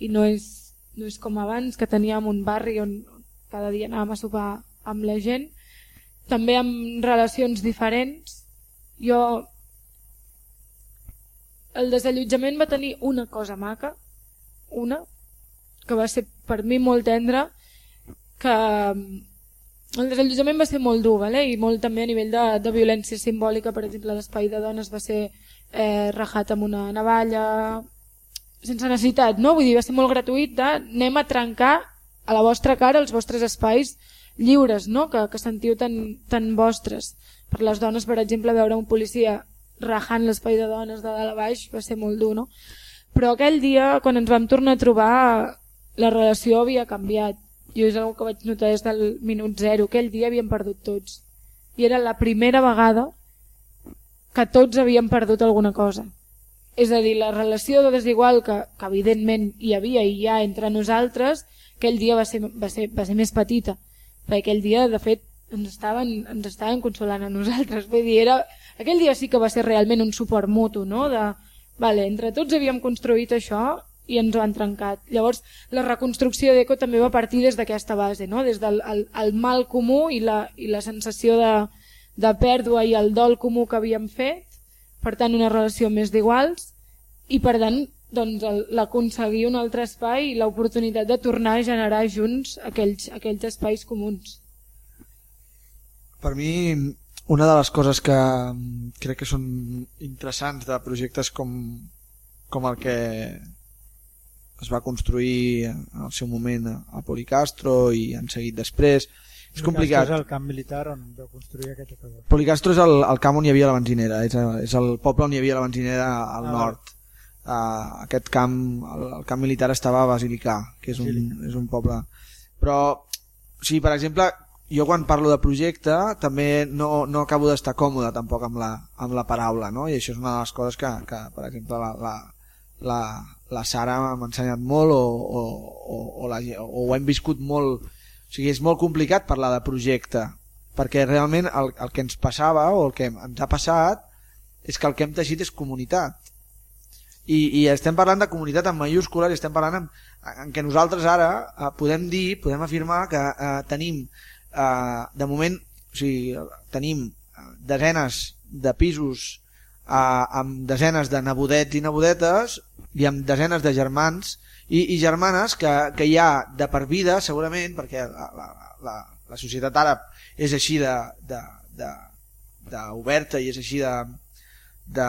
i no és, no és com abans que teníem un barri on, cada dia anàvem a sopar amb la gent, també amb relacions diferents. Jo... El desallotjament va tenir una cosa maca, una, que va ser per mi molt tendra, que el desallotjament va ser molt dur, vale? i molt també a nivell de, de violència simbòlica, per exemple l'espai de dones va ser eh, rajat amb una navalla, sense necessitat, no? vull dir, va ser molt gratuït de anem a trencar a la vostra cara els vostres espais lliures, no? que, que sentiu tan, tan vostres. Per les dones, per exemple, veure un policia rajant l'espai de dones de dalt a baix va ser molt dur, no? Però aquell dia, quan ens vam tornar a trobar, la relació havia canviat. Jo és una que vaig notar des del minut zero. Aquell dia havíem perdut tots. I era la primera vegada que tots havíem perdut alguna cosa. És a dir, la relació de desigual que, que evidentment hi havia i hi ha entre nosaltres aquell dia va ser, va ser, va ser més petita, perquè aquell dia, de fet, ens estaven, ens estaven consolant a nosaltres. Vull dir, era, aquell dia sí que va ser realment un suport mutu, no? de, vale, entre tots havíem construït això i ens ho han trencat. Llavors, la reconstrucció d'Eco també va partir des d'aquesta base, no? des del el, el mal comú i la, i la sensació de, de pèrdua i el dol comú que havíem fet, per tant una relació més d'iguals, i per tant doncs, l'aconseguir un altre espai i l'oportunitat de tornar a generar junts aquells, aquells espais comuns. Per mi, una de les coses que crec que són interessants de projectes com, com el que es va construir en el seu moment a Policastro i han seguit després és complicat. és el camp militar on vau construir aquesta cosa. Policastro és el, el camp on hi havia la benzinera, és, el, és el poble on hi havia la benzinera al ah, nord uh, aquest camp, el, el camp militar estava a Basilicà, que és un, és un poble. Però, o sigui, per exemple, jo quan parlo de projecte també no, no acabo d'estar còmode tampoc amb la, amb la paraula, no? i això és una de les coses que, que per exemple, la, la, la, la Sara m'ha ensenyat molt o, o, o, o, la, o ho hem viscut molt, o sigui, és molt complicat parlar de projecte, perquè realment el, el que ens passava o el que ens ha passat és que el que hem teixit és comunitat i, i estem parlant de comunitat en mayúscules i estem parlant en, en què nosaltres ara eh, podem dir, podem afirmar que eh, tenim eh, de moment o sigui, tenim eh, desenes de pisos eh, amb desenes de nebodets i nebodetes i amb desenes de germans i, i germanes que, que hi ha de per vida segurament perquè la, la, la, la societat àrab és així de, de, de, de oberta i és així de, de,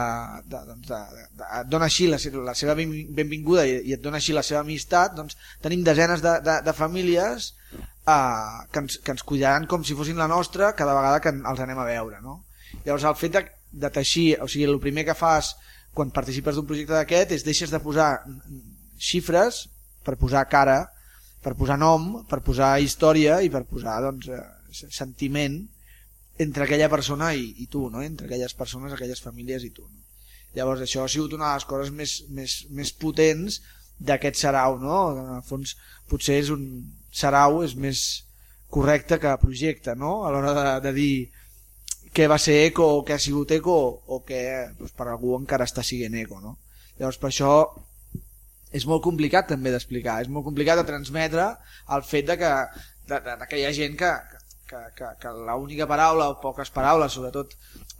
de, doncs de, de, de, et dona així la, la seva benvinguda i, i et dona així la seva amistat, doncs tenim desenes de, de, de famílies eh, que, ens, que ens cuidaran com si fossin la nostra cada vegada que els anem a veure. No? Llavors el fet de, de teixir, o sigui, el primer que fas quan participes d'un projecte d'aquest és deixes de posar xifres per posar cara, per posar nom, per posar història i per posar doncs, eh, sentiment entre aquella persona i, i tu, no? entre aquelles persones, aquelles famílies i tu. No? Llavors això ha sigut una de les coses més, més, més potents d'aquest sarau, no? En el fons potser és un sarau és més correcte que projecte, no? A l'hora de, de dir què va ser eco o què ha sigut eco o què doncs, per algú encara està siguent eco, no? Llavors per això és molt complicat també d'explicar, és molt complicat de transmetre el fet de que, de, de, de que hi ha gent que, que, que, que l'única paraula o poques paraules, sobretot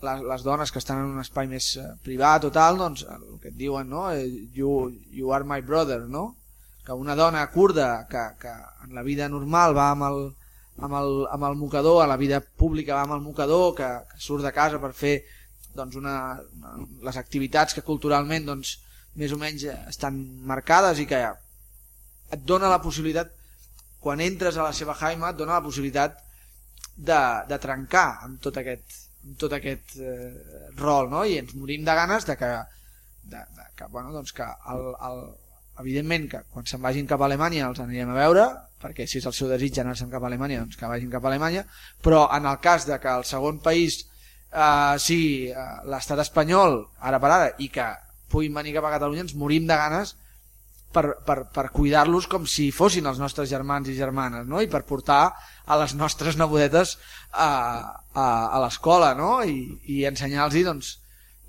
les, les dones que estan en un espai més eh, privat o tal, doncs el que et diuen, no? Eh, you, you are my brother, no? que una dona kurda que, que en la vida normal va amb el, amb el, amb el mocador, a la vida pública va amb el mocador, que, que surt de casa per fer doncs, una, una, les activitats que culturalment doncs, més o menys estan marcades i que et dona la possibilitat, quan entres a la seva jaima, et dona la possibilitat de, de trencar amb tot aquest, amb tot aquest eh, rol no? i ens morim de ganes de que, de, de, que, bueno, doncs que el, el, evidentment que quan se'n vagin cap a Alemanya els anirem a veure, perquè si és el seu desig anar-se'n cap a Alemanya, doncs que vagin cap a Alemanya, però en el cas de que el segon país eh, sigui eh, l'estat espanyol, ara per ara, i que puguin venir cap a Catalunya, ens morim de ganes per, per, per cuidar-los com si fossin els nostres germans i germanes, no? i per portar a les nostres nebodetes a, a, a l'escola no? i, i ensenyar-los doncs,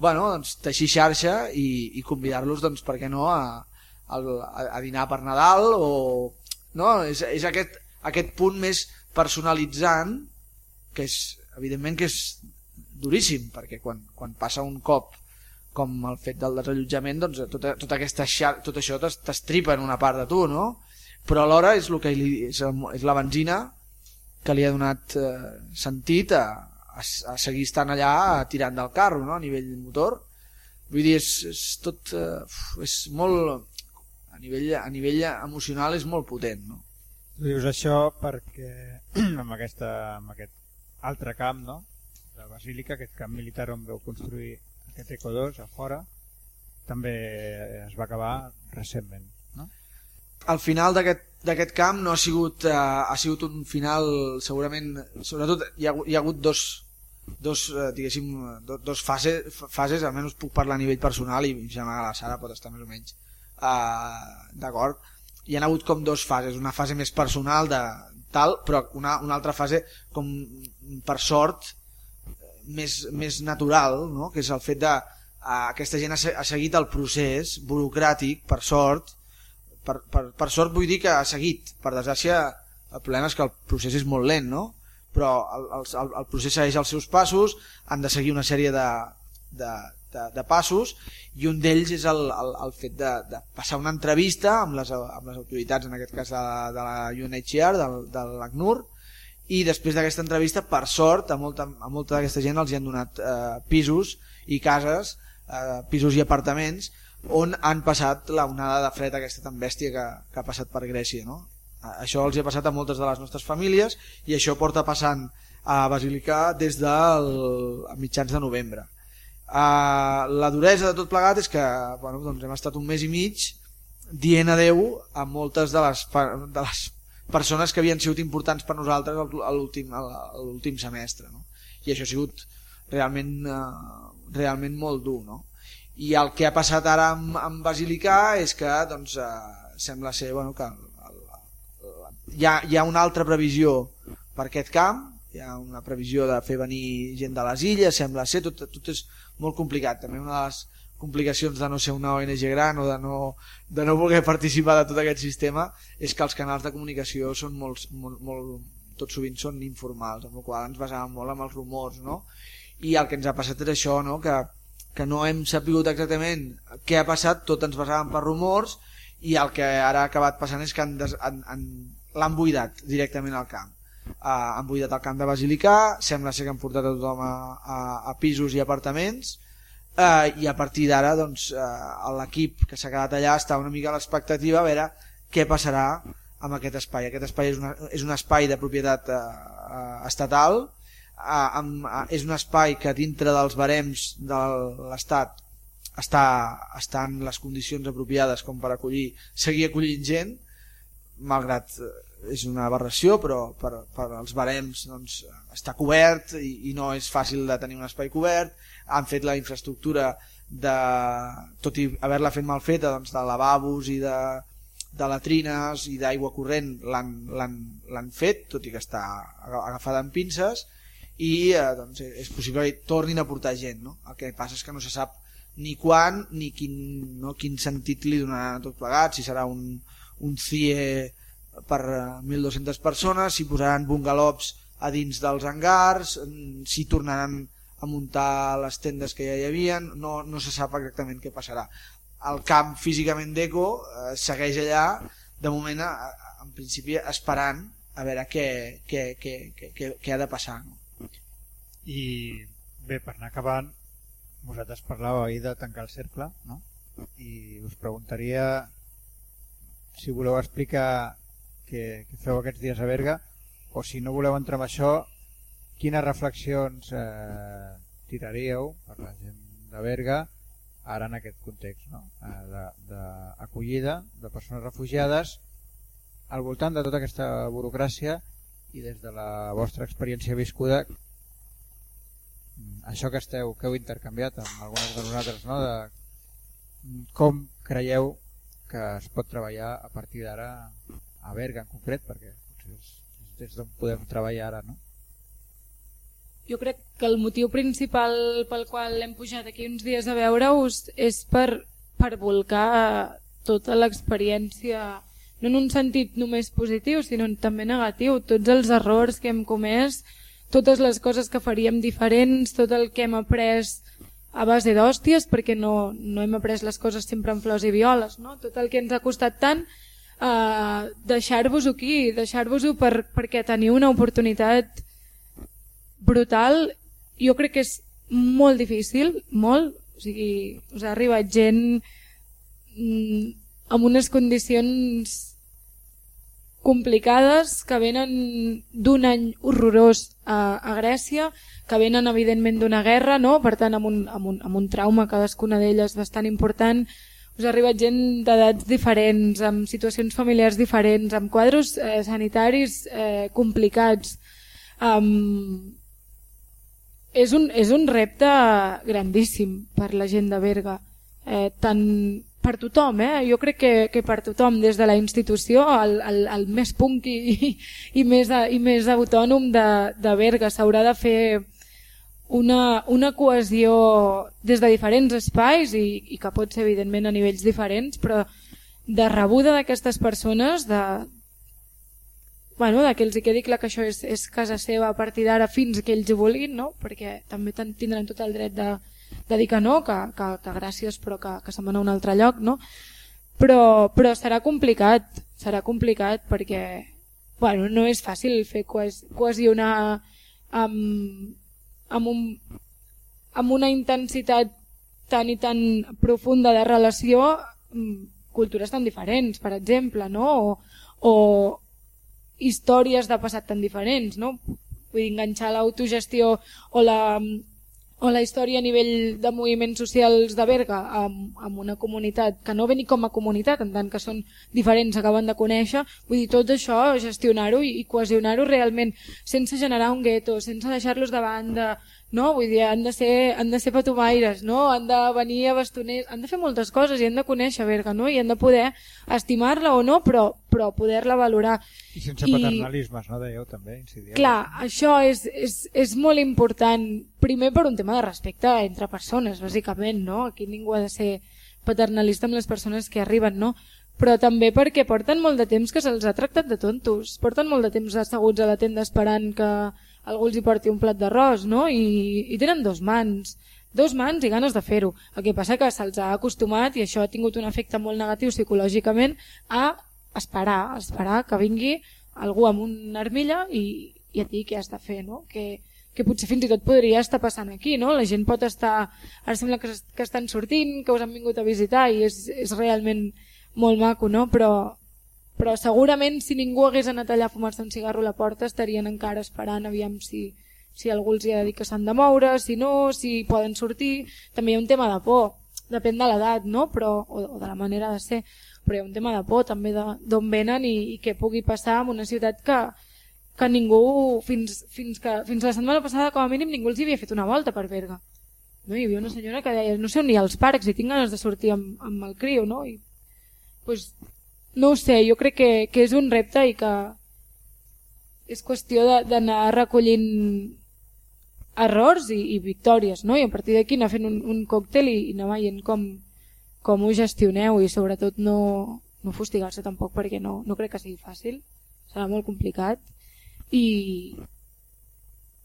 bueno, doncs, teixir xarxa i, i convidar-los, doncs, per què no, a, a, a dinar per Nadal o no? és, és aquest, aquest punt més personalitzant que és evidentment que és duríssim perquè quan, quan passa un cop com el fet del desallotjament doncs tota, tota aquesta xar, tot això t'estripa en una part de tu no? però alhora és, que li, és, el, és la benzina que li ha donat eh, sentit a, a, a seguir estant allà tirant del carro no? a nivell motor vull dir, és, és tot eh, és molt nivell, a nivell emocional és molt potent. No? Dius això perquè [clears throat] amb, aquesta, amb aquest altre camp, no? la Basílica, aquest camp militar on veu construir aquest Eco 2 a fora, també es va acabar recentment. No? Al final d'aquest camp no ha sigut, eh, ha sigut un final segurament, sobretot hi ha, hi ha hagut dos, dos, eh, diguéssim, dos, dos fases, fases, almenys puc parlar a nivell personal i em sembla que la Sara pot estar més o menys eh, d'acord hi ha hagut com dos fases una fase més personal de tal però una, una altra fase com per sort més, més natural no? que és el fet de eh, aquesta gent ha, ha seguit el procés burocràtic per sort per, per, per sort vull dir que ha seguit per desgràcia el problema és que el procés és molt lent no? però el, el, el procés segueix els seus passos han de seguir una sèrie de, de, de, de passos i un d'ells és el, el, el fet de, de passar una entrevista amb les, amb les autoritats, en aquest cas de, de la UNHCR, del, de l'ACNUR, i després d'aquesta entrevista, per sort, a molta, a molta d'aquesta gent els hi han donat eh, pisos i cases, eh, pisos i apartaments, on han passat la onada de fred aquesta tan bèstia que, que ha passat per Grècia. No? Això els hi ha passat a moltes de les nostres famílies i això porta passant a Basilicar des del mitjans de novembre. Uh, la duresa de tot plegat és que bueno, doncs hem estat un mes i mig dient adeu a moltes de les, de les persones que havien sigut importants per nosaltres a l'últim semestre no? i això ha sigut realment, uh, realment molt dur no? i el que ha passat ara amb, amb Basilicà és que doncs, uh, sembla ser bueno, que el, el, el, hi, ha, hi ha una altra previsió per aquest camp hi ha una previsió de fer venir gent de les illes, sembla ser, tot, tot és molt complicat. També una de les complicacions de no ser una ONG gran o de no, de no voler participar de tot aquest sistema és que els canals de comunicació són molt, molt, molt tot sovint són informals, amb la qual ens basàvem molt amb els rumors, no? I el que ens ha passat és això, no? Que, que no hem sapigut exactament què ha passat, tot ens basàvem per rumors i el que ara ha acabat passant és que han, han, han, l'han buidat directament al camp. Uh, han buidat el camp de Basilicà, sembla ser que han portat a tothom a, a, a pisos i apartaments uh, i a partir d'ara doncs, uh, l'equip que s'ha quedat allà està una mica a l'expectativa a veure què passarà amb aquest espai. Aquest espai és, una, és un espai de propietat uh, uh, estatal, uh, amb, uh, és un espai que dintre dels barems de l'Estat està, estan les condicions apropiades com per acollir, seguir acollint gent, malgrat és una aberració però per, per als barems doncs, està cobert i, i no és fàcil de tenir un espai cobert han fet la infraestructura de, tot i haver-la fet mal feta doncs, de lavabos i de, de latrines i d'aigua corrent l'han fet tot i que està agafada en pinces i eh, doncs, és possible que tornin a portar gent no? el que passa és que no se sap ni quan ni quin, no, quin sentit li donaran a tot plegat si serà un, un CIE per 1.200 eh, persones, si posaran bungalops a dins dels hangars, si tornaran a muntar les tendes que ja hi havia, no, no se sap exactament què passarà. El camp físicament d'Eco eh, segueix allà de moment en principi esperant a veure què, què, què, què, què ha de passar no? i bé, per anar acabant vosaltres parlàveu ahir de tancar el cercle no? i us preguntaria si voleu explicar què, què feu aquests dies a Berga o si no voleu entrar en això quines reflexions eh, tiraríeu per la gent de Berga ara en aquest context no? Eh, d'acollida de, de persones refugiades al voltant de tota aquesta burocràcia i des de la vostra experiència viscuda això que esteu que heu intercanviat amb algunes de nosaltres no? de com creieu que es pot treballar a partir d'ara a Berga en concret perquè és, és des d'on podem treballar ara no? Jo crec que el motiu principal pel qual hem pujat aquí uns dies a veure-us és per, per volcar tota l'experiència no en un sentit només positiu sinó també negatiu, tots els errors que hem comès totes les coses que faríem diferents tot el que hem après a base d'hòsties perquè no, no hem après les coses sempre en flors i violes no? tot el que ens ha costat tant eh, deixar-vos-ho aquí deixar-vos-ho per, perquè teniu una oportunitat brutal, jo crec que és molt difícil, molt, o sigui, us ha arribat gent mm, amb unes condicions complicades que venen d'un any horrorós a, a Grècia, que venen evidentment d'una guerra, no? per tant amb un, amb un, amb un trauma cadascuna d'elles bastant important, us ha arribat gent d'edats diferents, amb situacions familiars diferents, amb quadros eh, sanitaris eh, complicats, amb és un, és un repte grandíssim per la gent de Berga, eh, tant per tothom, eh? jo crec que, que per tothom, des de la institució al, al, al més punk i, i, més, i més autònom de, de Berga, s'haurà de fer una, una cohesió des de diferents espais i, i que pot ser evidentment a nivells diferents, però de rebuda d'aquestes persones, de, bueno, que els quedi clar que això és, és casa seva a partir d'ara fins que ells vulguin, no? perquè també tindran tot el dret de, de dir que no, que, que, que gràcies però que, que se'n van a un altre lloc, no? Però, però serà complicat, serà complicat perquè bueno, no és fàcil fer cohesionar amb, amb, un, amb una intensitat tan i tan profunda de relació cultures tan diferents, per exemple, no? o, o, històries de passat tan diferents, no? Vull dir, enganxar l'autogestió o la, o la història a nivell de moviments socials de Berga amb, amb una comunitat que no ve ni com a comunitat, en tant que són diferents, acaben de conèixer, vull dir, tot això, gestionar-ho i, i cohesionar-ho realment, sense generar un gueto, sense deixar-los de banda, no? Vull dir, han de ser, han de ser patomaires, no? Han de venir a bastoners, han de fer moltes coses i han de conèixer Berga, no? I han de poder estimar-la o no, però, però poder-la valorar. I sense I, paternalismes, no? Dèieu també, incidieu. Clar, això és, és, és molt important, primer per un tema de respecte entre persones, bàsicament, no? Aquí ningú ha de ser paternalista amb les persones que arriben, no? però també perquè porten molt de temps que se'ls ha tractat de tontos, porten molt de temps asseguts a la tenda esperant que algú els hi porti un plat d'arròs, no? I, I tenen dos mans, dos mans i ganes de fer-ho. El que passa que se'ls ha acostumat, i això ha tingut un efecte molt negatiu psicològicament, a esperar, a esperar que vingui algú amb una armilla i, i et digui què has de fer, no? Que, que potser fins i tot podria estar passant aquí, no? La gent pot estar... Ara sembla que, que estan sortint, que us han vingut a visitar i és, és realment molt maco, no? Però, però segurament si ningú hagués anat allà a fumar-se un cigarro a la porta estarien encara esperant aviam si, si algú els hi ha de dir que s'han de moure, si no, si poden sortir. També hi ha un tema de por, depèn de l'edat, no? però, o, o de la manera de ser, però hi ha un tema de por també d'on venen i, i què pugui passar en una ciutat que, que ningú, fins, fins, que, fins la setmana passada com a mínim ningú els havia fet una volta per Berga. No? Hi havia una senyora que deia, no sé on hi ha els parcs i tinc ganes de sortir amb, amb el criu, no? I, pues, no ho sé, jo crec que, que és un repte i que és qüestió d'anar recollint errors i, i victòries, no? I a partir d'aquí anar fent un, un còctel i, i anar veient com, com ho gestioneu i sobretot no, no fustigar-se tampoc perquè no, no crec que sigui fàcil, serà molt complicat i,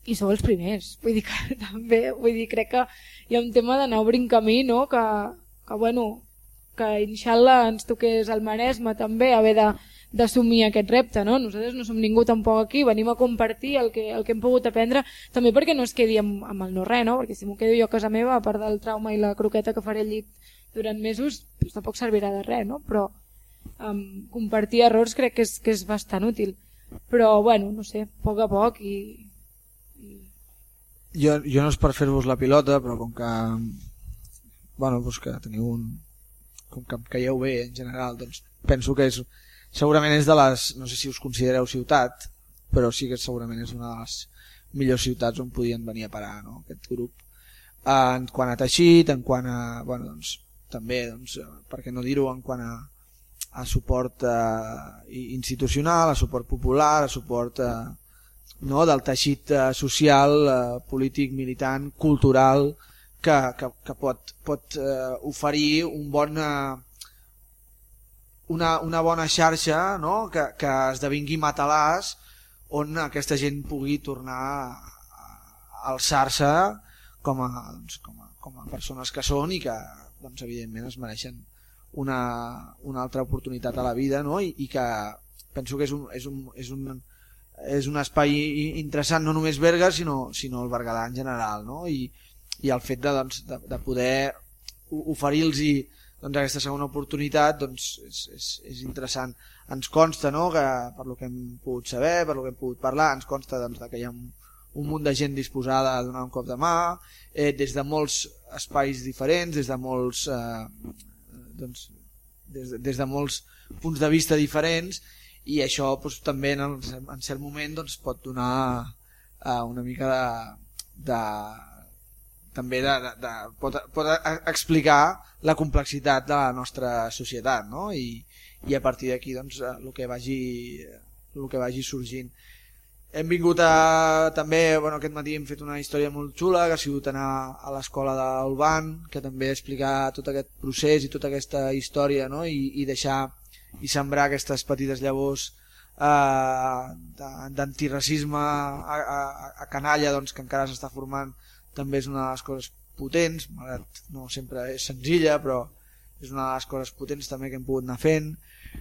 i sou els primers, vull dir que [laughs] també, vull dir, crec que hi ha un tema d'anar obrint camí, no? Que, que bueno, que inshallah ens toqués el Maresme també haver d'assumir aquest repte, no? Nosaltres no som ningú tampoc aquí, venim a compartir el que, el que hem pogut aprendre, també perquè no es quedi amb, amb el no res, no? Perquè si m'ho quedo jo a casa meva, a part del trauma i la croqueta que faré al llit durant mesos, doncs tampoc servirà de res, no? Però um, compartir errors crec que és, que és bastant útil. Però, bueno, no sé, a poc a poc i... i... Jo, jo no és per fer-vos la pilota, però com que... Bueno, doncs que teniu un... Com que em caieu bé en general, doncs penso que és segurament és de les, no sé si us considereu ciutat, però sí que segurament és una de les millors ciutats on podien venir a parar no? aquest grup. En quant a teixit, en quant a, bueno, doncs, també, doncs, per què no dir-ho, en quant a, a suport eh, institucional, a suport popular, a suport eh, no, del teixit eh, social, eh, polític, militant, cultural, que, que, que pot, pot eh, oferir un bon... Eh, una, una bona xarxa no? que, que esdevingui matalàs on aquesta gent pugui tornar a alçar-se com, a, doncs, com, a, com a persones que són i que doncs, evidentment es mereixen una, una altra oportunitat a la vida no? I, i que penso que és un, és un, és un, és un espai interessant no només Berga sinó, sinó el Berguedà en general no? I, i el fet de, doncs, de, de poder oferir-los doncs aquesta segona oportunitat doncs és, és, és interessant. Ens consta no, que per lo que hem pogut saber, per lo que hem pogut parlar, ens consta doncs, que hi ha un, un munt de gent disposada a donar un cop de mà, eh, des de molts espais diferents, des de molts, eh, doncs, des, de, des de molts punts de vista diferents i això doncs, també en, el, en cert moment doncs, pot donar eh, una mica de, de també de, de, de, pot, pot explicar la complexitat de la nostra societat no? I, i a partir d'aquí doncs, el, que vagi, el que vagi sorgint. Hem vingut a, també, bueno, aquest matí hem fet una història molt xula que ha sigut anar a l'escola d'Olban, que també explicar tot aquest procés i tota aquesta història no? I, i deixar i sembrar aquestes petites llavors eh, d'antiracisme a, a, a canalla doncs, que encara s'està formant també és una de les coses potents, malgrat no sempre és senzilla, però és una de les coses potents també que hem pogut anar fent.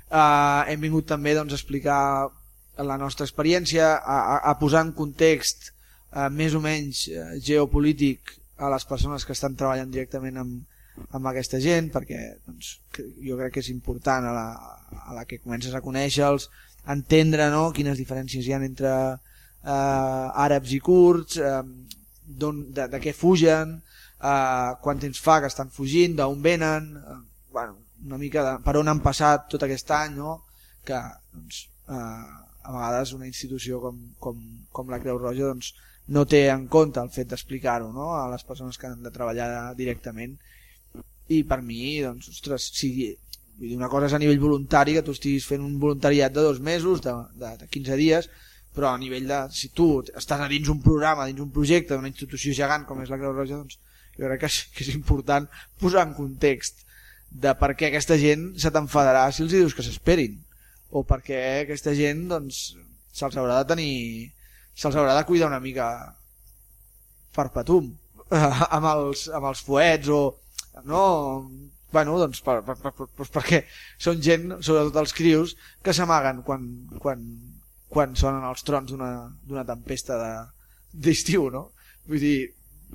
Uh, hem vingut també doncs, a explicar la nostra experiència, a, a, a posar en context uh, més o menys uh, geopolític a les persones que estan treballant directament amb, amb aquesta gent, perquè doncs, jo crec que és important a la, a la que comences a conèixer-los, entendre no, quines diferències hi ha entre uh, àrabs i kurds, uh, de, de què fugen, eh, quant temps fa que estan fugint, d'on venen, eh, bueno, una mica de, per on han passat tot aquest any, no? que doncs, eh, a vegades una institució com, com, com la Creu Roja doncs, no té en compte el fet d'explicar-ho no? a les persones que han de treballar directament i per mi doncs, ostres, si, una cosa és a nivell voluntari que tu estiguis fent un voluntariat de dos mesos, de, de, de 15 dies però a nivell de, si tu estàs a dins un programa, dins un projecte d'una institució gegant com és la Creu Roja, doncs jo crec que és, que és important posar en context de per què aquesta gent se t'enfadarà si els dius que s'esperin o per què aquesta gent doncs se'ls haurà de tenir se'ls haurà de cuidar una mica per patum [laughs] amb els, amb els fuets o no, bueno, doncs, per, per, per, per, perquè són gent, sobretot els crius, que s'amaguen quan, quan, quan sonen els trons d'una tempesta d'estiu, de, no? Vull dir,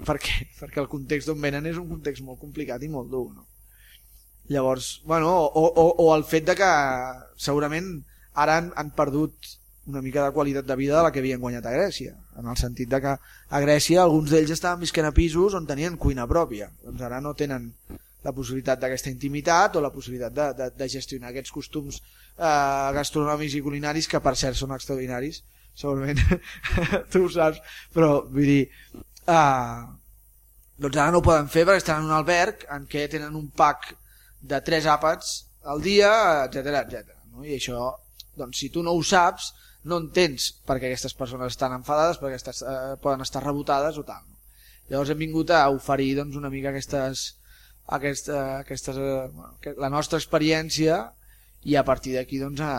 per què? Perquè el context d'on venen és un context molt complicat i molt dur, no? Llavors, bueno, o, o, o el fet de que segurament ara han, han perdut una mica de qualitat de vida de la que havien guanyat a Grècia, en el sentit de que a Grècia alguns d'ells estaven visquent a pisos on tenien cuina pròpia, doncs ara no tenen la possibilitat d'aquesta intimitat o la possibilitat de, de, de gestionar aquests costums eh, gastronòmics i culinaris que per cert són extraordinaris segurament [laughs] tu ho saps però vull dir eh, doncs ara no ho poden fer perquè estan en un alberg en què tenen un pack de tres àpats al dia etc etc. No? i això doncs si tu no ho saps no entens perquè aquestes persones estan enfadades perquè aquestes, eh, poden estar rebotades o tal no? llavors hem vingut a oferir doncs, una mica aquestes, aquesta, aquestes, eh, bueno, la nostra experiència i a partir d'aquí doncs, a,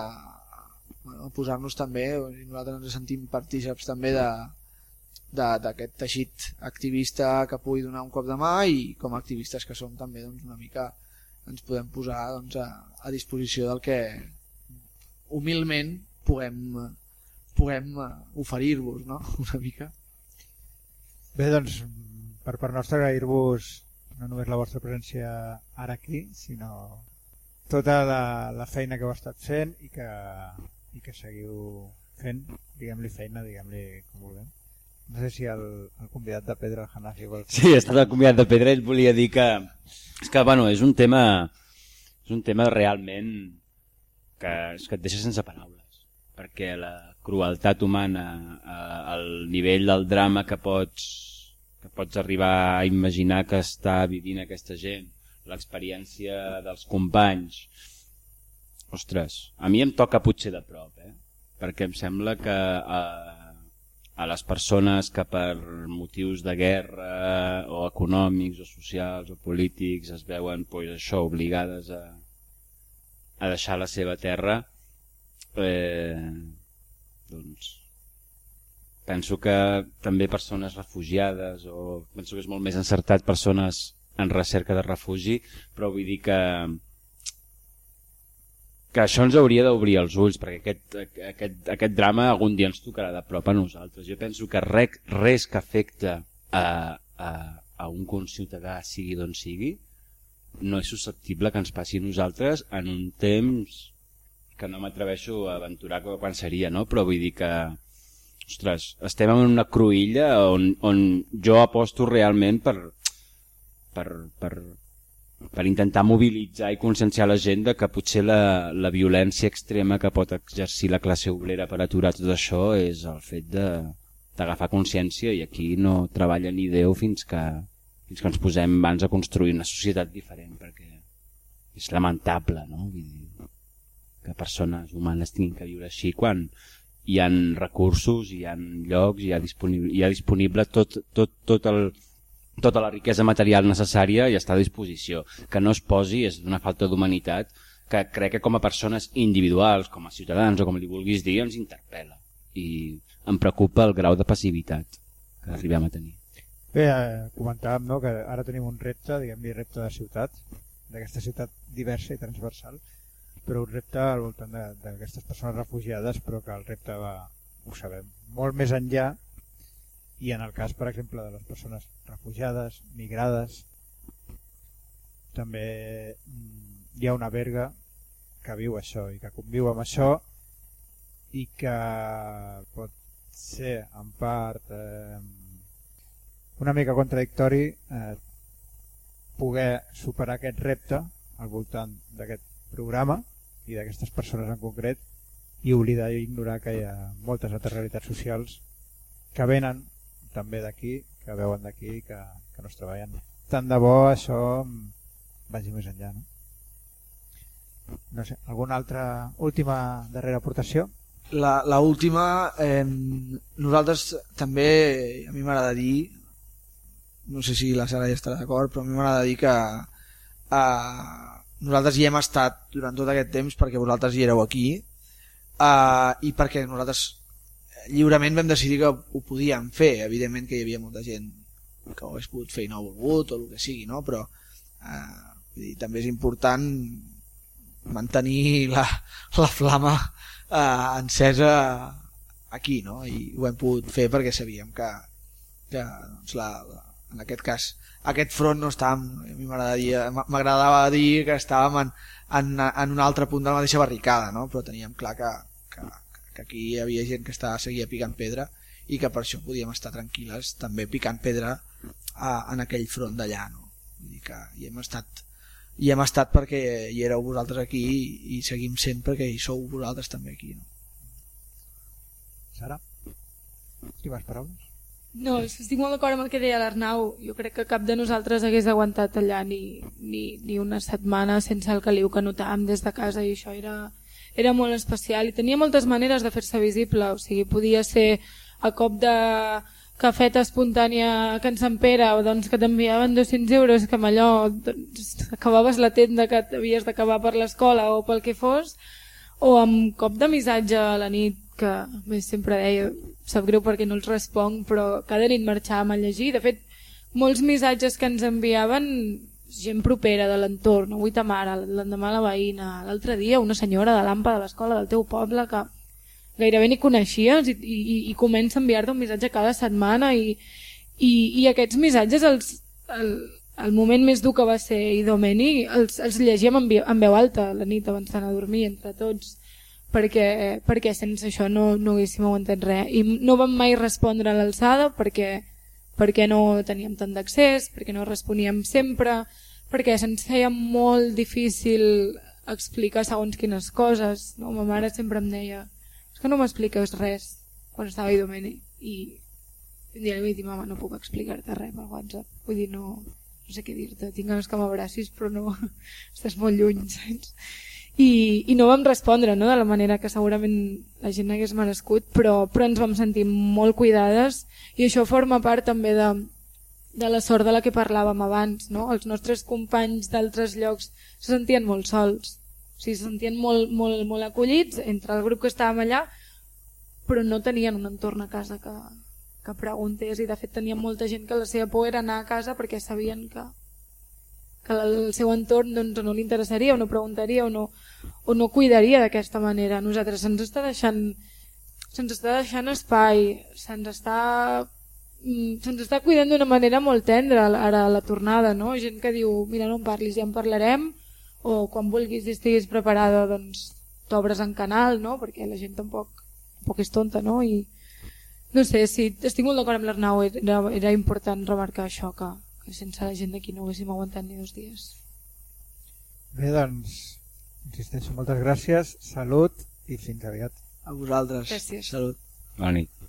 a posar-nos també, nosaltres ens sentim partíceps també de d'aquest teixit activista que pugui donar un cop de mà i com a activistes que som també doncs, una mica ens podem posar doncs, a, a disposició del que humilment puguem, puguem eh, oferir-vos no? [laughs] una mica. Bé, doncs, per part nostra agrair-vos no només la vostra presència ara aquí, sinó tota la, la feina que heu estat fent i que, i que seguiu fent, diguem-li feina, diguem-li com vulguem. No sé si el, el convidat de Pedra, el Hanafi, vol... Sí, ha estat el convidat de Pedra, ell volia dir que... És que, bueno, és un tema... És un tema realment que, és que et deixa sense paraules. Perquè la crueltat humana, eh, el nivell del drama que pots, que pots arribar a imaginar que està vivint aquesta gent, l'experiència dels companys... Ostres, a mi em toca potser de prop, eh? perquè em sembla que eh, a les persones que per motius de guerra o econòmics o socials o polítics es veuen pues, això obligades a, a deixar la seva terra eh, doncs penso que també persones refugiades o penso que és molt més encertat persones en recerca de refugi però vull dir que que això ens hauria d'obrir els ulls perquè aquest, aquest, aquest drama algun dia ens tocarà de prop a nosaltres jo penso que res, res que afecta a, a, a un conciutadà sigui d'on sigui no és susceptible que ens passi a nosaltres en un temps que no m'atreveixo a aventurar quan seria, no? però vull dir que ostres, estem en una cruïlla on, on jo aposto realment per, per, per, per intentar mobilitzar i conscienciar la gent de que potser la, la violència extrema que pot exercir la classe obrera per aturar tot això és el fet d'agafar consciència i aquí no treballa ni Déu fins que, fins que ens posem abans a construir una societat diferent perquè és lamentable no? Vull dir, que persones humanes tinguin que viure així quan hi han recursos, hi han llocs, hi ha disponible, hi ha disponible tot, tot, tot el, tota la riquesa material necessària i està a disposició. Que no es posi és d'una falta d'humanitat que crec que com a persones individuals, com a ciutadans o com li vulguis dir, ens interpel·la. I em preocupa el grau de passivitat que arribem a tenir. Bé, eh, comentàvem no, que ara tenim un repte, diguem-li repte de ciutat, d'aquesta ciutat diversa i transversal, però un repte al voltant d'aquestes persones refugiades, però que el repte va, ho sabem, molt més enllà. I en el cas, per exemple, de les persones refugiades, migrades, també mm, hi ha una verga que viu això i que conviu amb això i que pot ser en part eh, una mica contradictori eh, poder superar aquest repte al voltant d'aquest programa i d'aquestes persones en concret i oblidar i ignorar que hi ha moltes altres realitats socials que venen també d'aquí, que veuen d'aquí que, que no es treballen. Tant de bo això vagi més enllà. No? no sé, alguna altra última darrera aportació? La, la última, eh, nosaltres també, a mi m'agrada dir, no sé si la Sara ja estarà d'acord, però a mi m'agrada dir que eh, nosaltres hi hem estat durant tot aquest temps perquè vosaltres hi éreu aquí eh, i perquè nosaltres lliurement vam decidir que ho podíem fer evidentment que hi havia molta gent que ho hagués pogut fer i no ha volgut o el que sigui no? però eh, dir, també és important mantenir la, la flama eh, encesa aquí no? i ho hem pogut fer perquè sabíem que, que doncs, la, la, en aquest cas aquest front no estàvem m'agradava dir que estàvem en, en, en un altre punt de la mateixa barricada no? però teníem clar que, que, que aquí hi havia gent que estava seguia picant pedra i que per això podíem estar tranquil·les també picant pedra a, en aquell front d'allà no? Vull dir que hi hem estat hi hem estat perquè hi éreu vosaltres aquí i, seguim sent perquè hi sou vosaltres també aquí no? Sara? Últimes paraules? No, estic molt d'acord amb el que deia l'Arnau. Jo crec que cap de nosaltres hagués aguantat allà ni, ni, ni una setmana sense el caliu que notàvem des de casa i això era, era molt especial i tenia moltes maneres de fer-se visible, o sigui, podia ser a cop de cafeta espontània que en Sant Pere o doncs que t'enviaven 200 euros que amb allò doncs, acabaves la tenda que havies d'acabar per l'escola o pel que fos o amb cop de missatge a la nit que bé, sempre deia sap greu perquè no els responc però cada nit marxàvem a llegir. De fet molts missatges que ens enviaven gent propera de l'entorn, avui ta mare, l'endemà la veïna, l'altre dia una senyora de l'AMPA de l'escola del teu poble que gairebé ni coneixies i, i, i comença a enviar-te un missatge cada setmana i, i, i aquests missatges els, el, el moment més dur que va ser Idomeni els, els llegíem en, en veu alta la nit abans d'anar a dormir entre tots perquè, perquè sense això no, no haguéssim aguantat res i no vam mai respondre a l'alçada perquè, perquè no teníem tant d'accés perquè no responíem sempre perquè se'ns feia molt difícil explicar segons quines coses no? ma mare sempre em deia és que no m'expliques res quan estava a Idomeni i un dia li vaig dir mama no puc explicar-te res per WhatsApp vull dir no, no sé què dir-te tinc ganes que m'abracis però no [laughs] estàs molt lluny saps? I, i no vam respondre no? de la manera que segurament la gent hagués merescut però, però ens vam sentir molt cuidades i això forma part també de, de la sort de la que parlàvem abans no? els nostres companys d'altres llocs se sentien molt sols o sigui, se sentien molt, molt, molt acollits entre el grup que estàvem allà però no tenien un entorn a casa que, que preguntés i de fet tenien molta gent que la seva por era anar a casa perquè sabien que, el seu entorn doncs, no li interessaria o no preguntaria o no, o no cuidaria d'aquesta manera. Nosaltres se'ns està deixant se'ns està deixant espai, se'ns està mm, se'ns està cuidant d'una manera molt tendra ara a la tornada, no? Gent que diu, mira, no em parlis, ja en parlarem, o quan vulguis i estiguis preparada, doncs t'obres en canal, no? Perquè la gent tampoc, tampoc és tonta, no? I no sé, sí, estic molt d'acord amb l'Arnau, era, era important remarcar això, que, que sense la gent d'aquí no haguéssim aguantat ni dos dies. Bé, doncs, insisteixo, moltes gràcies, salut i fins aviat. A vosaltres. Gràcies. Salut. Bona nit.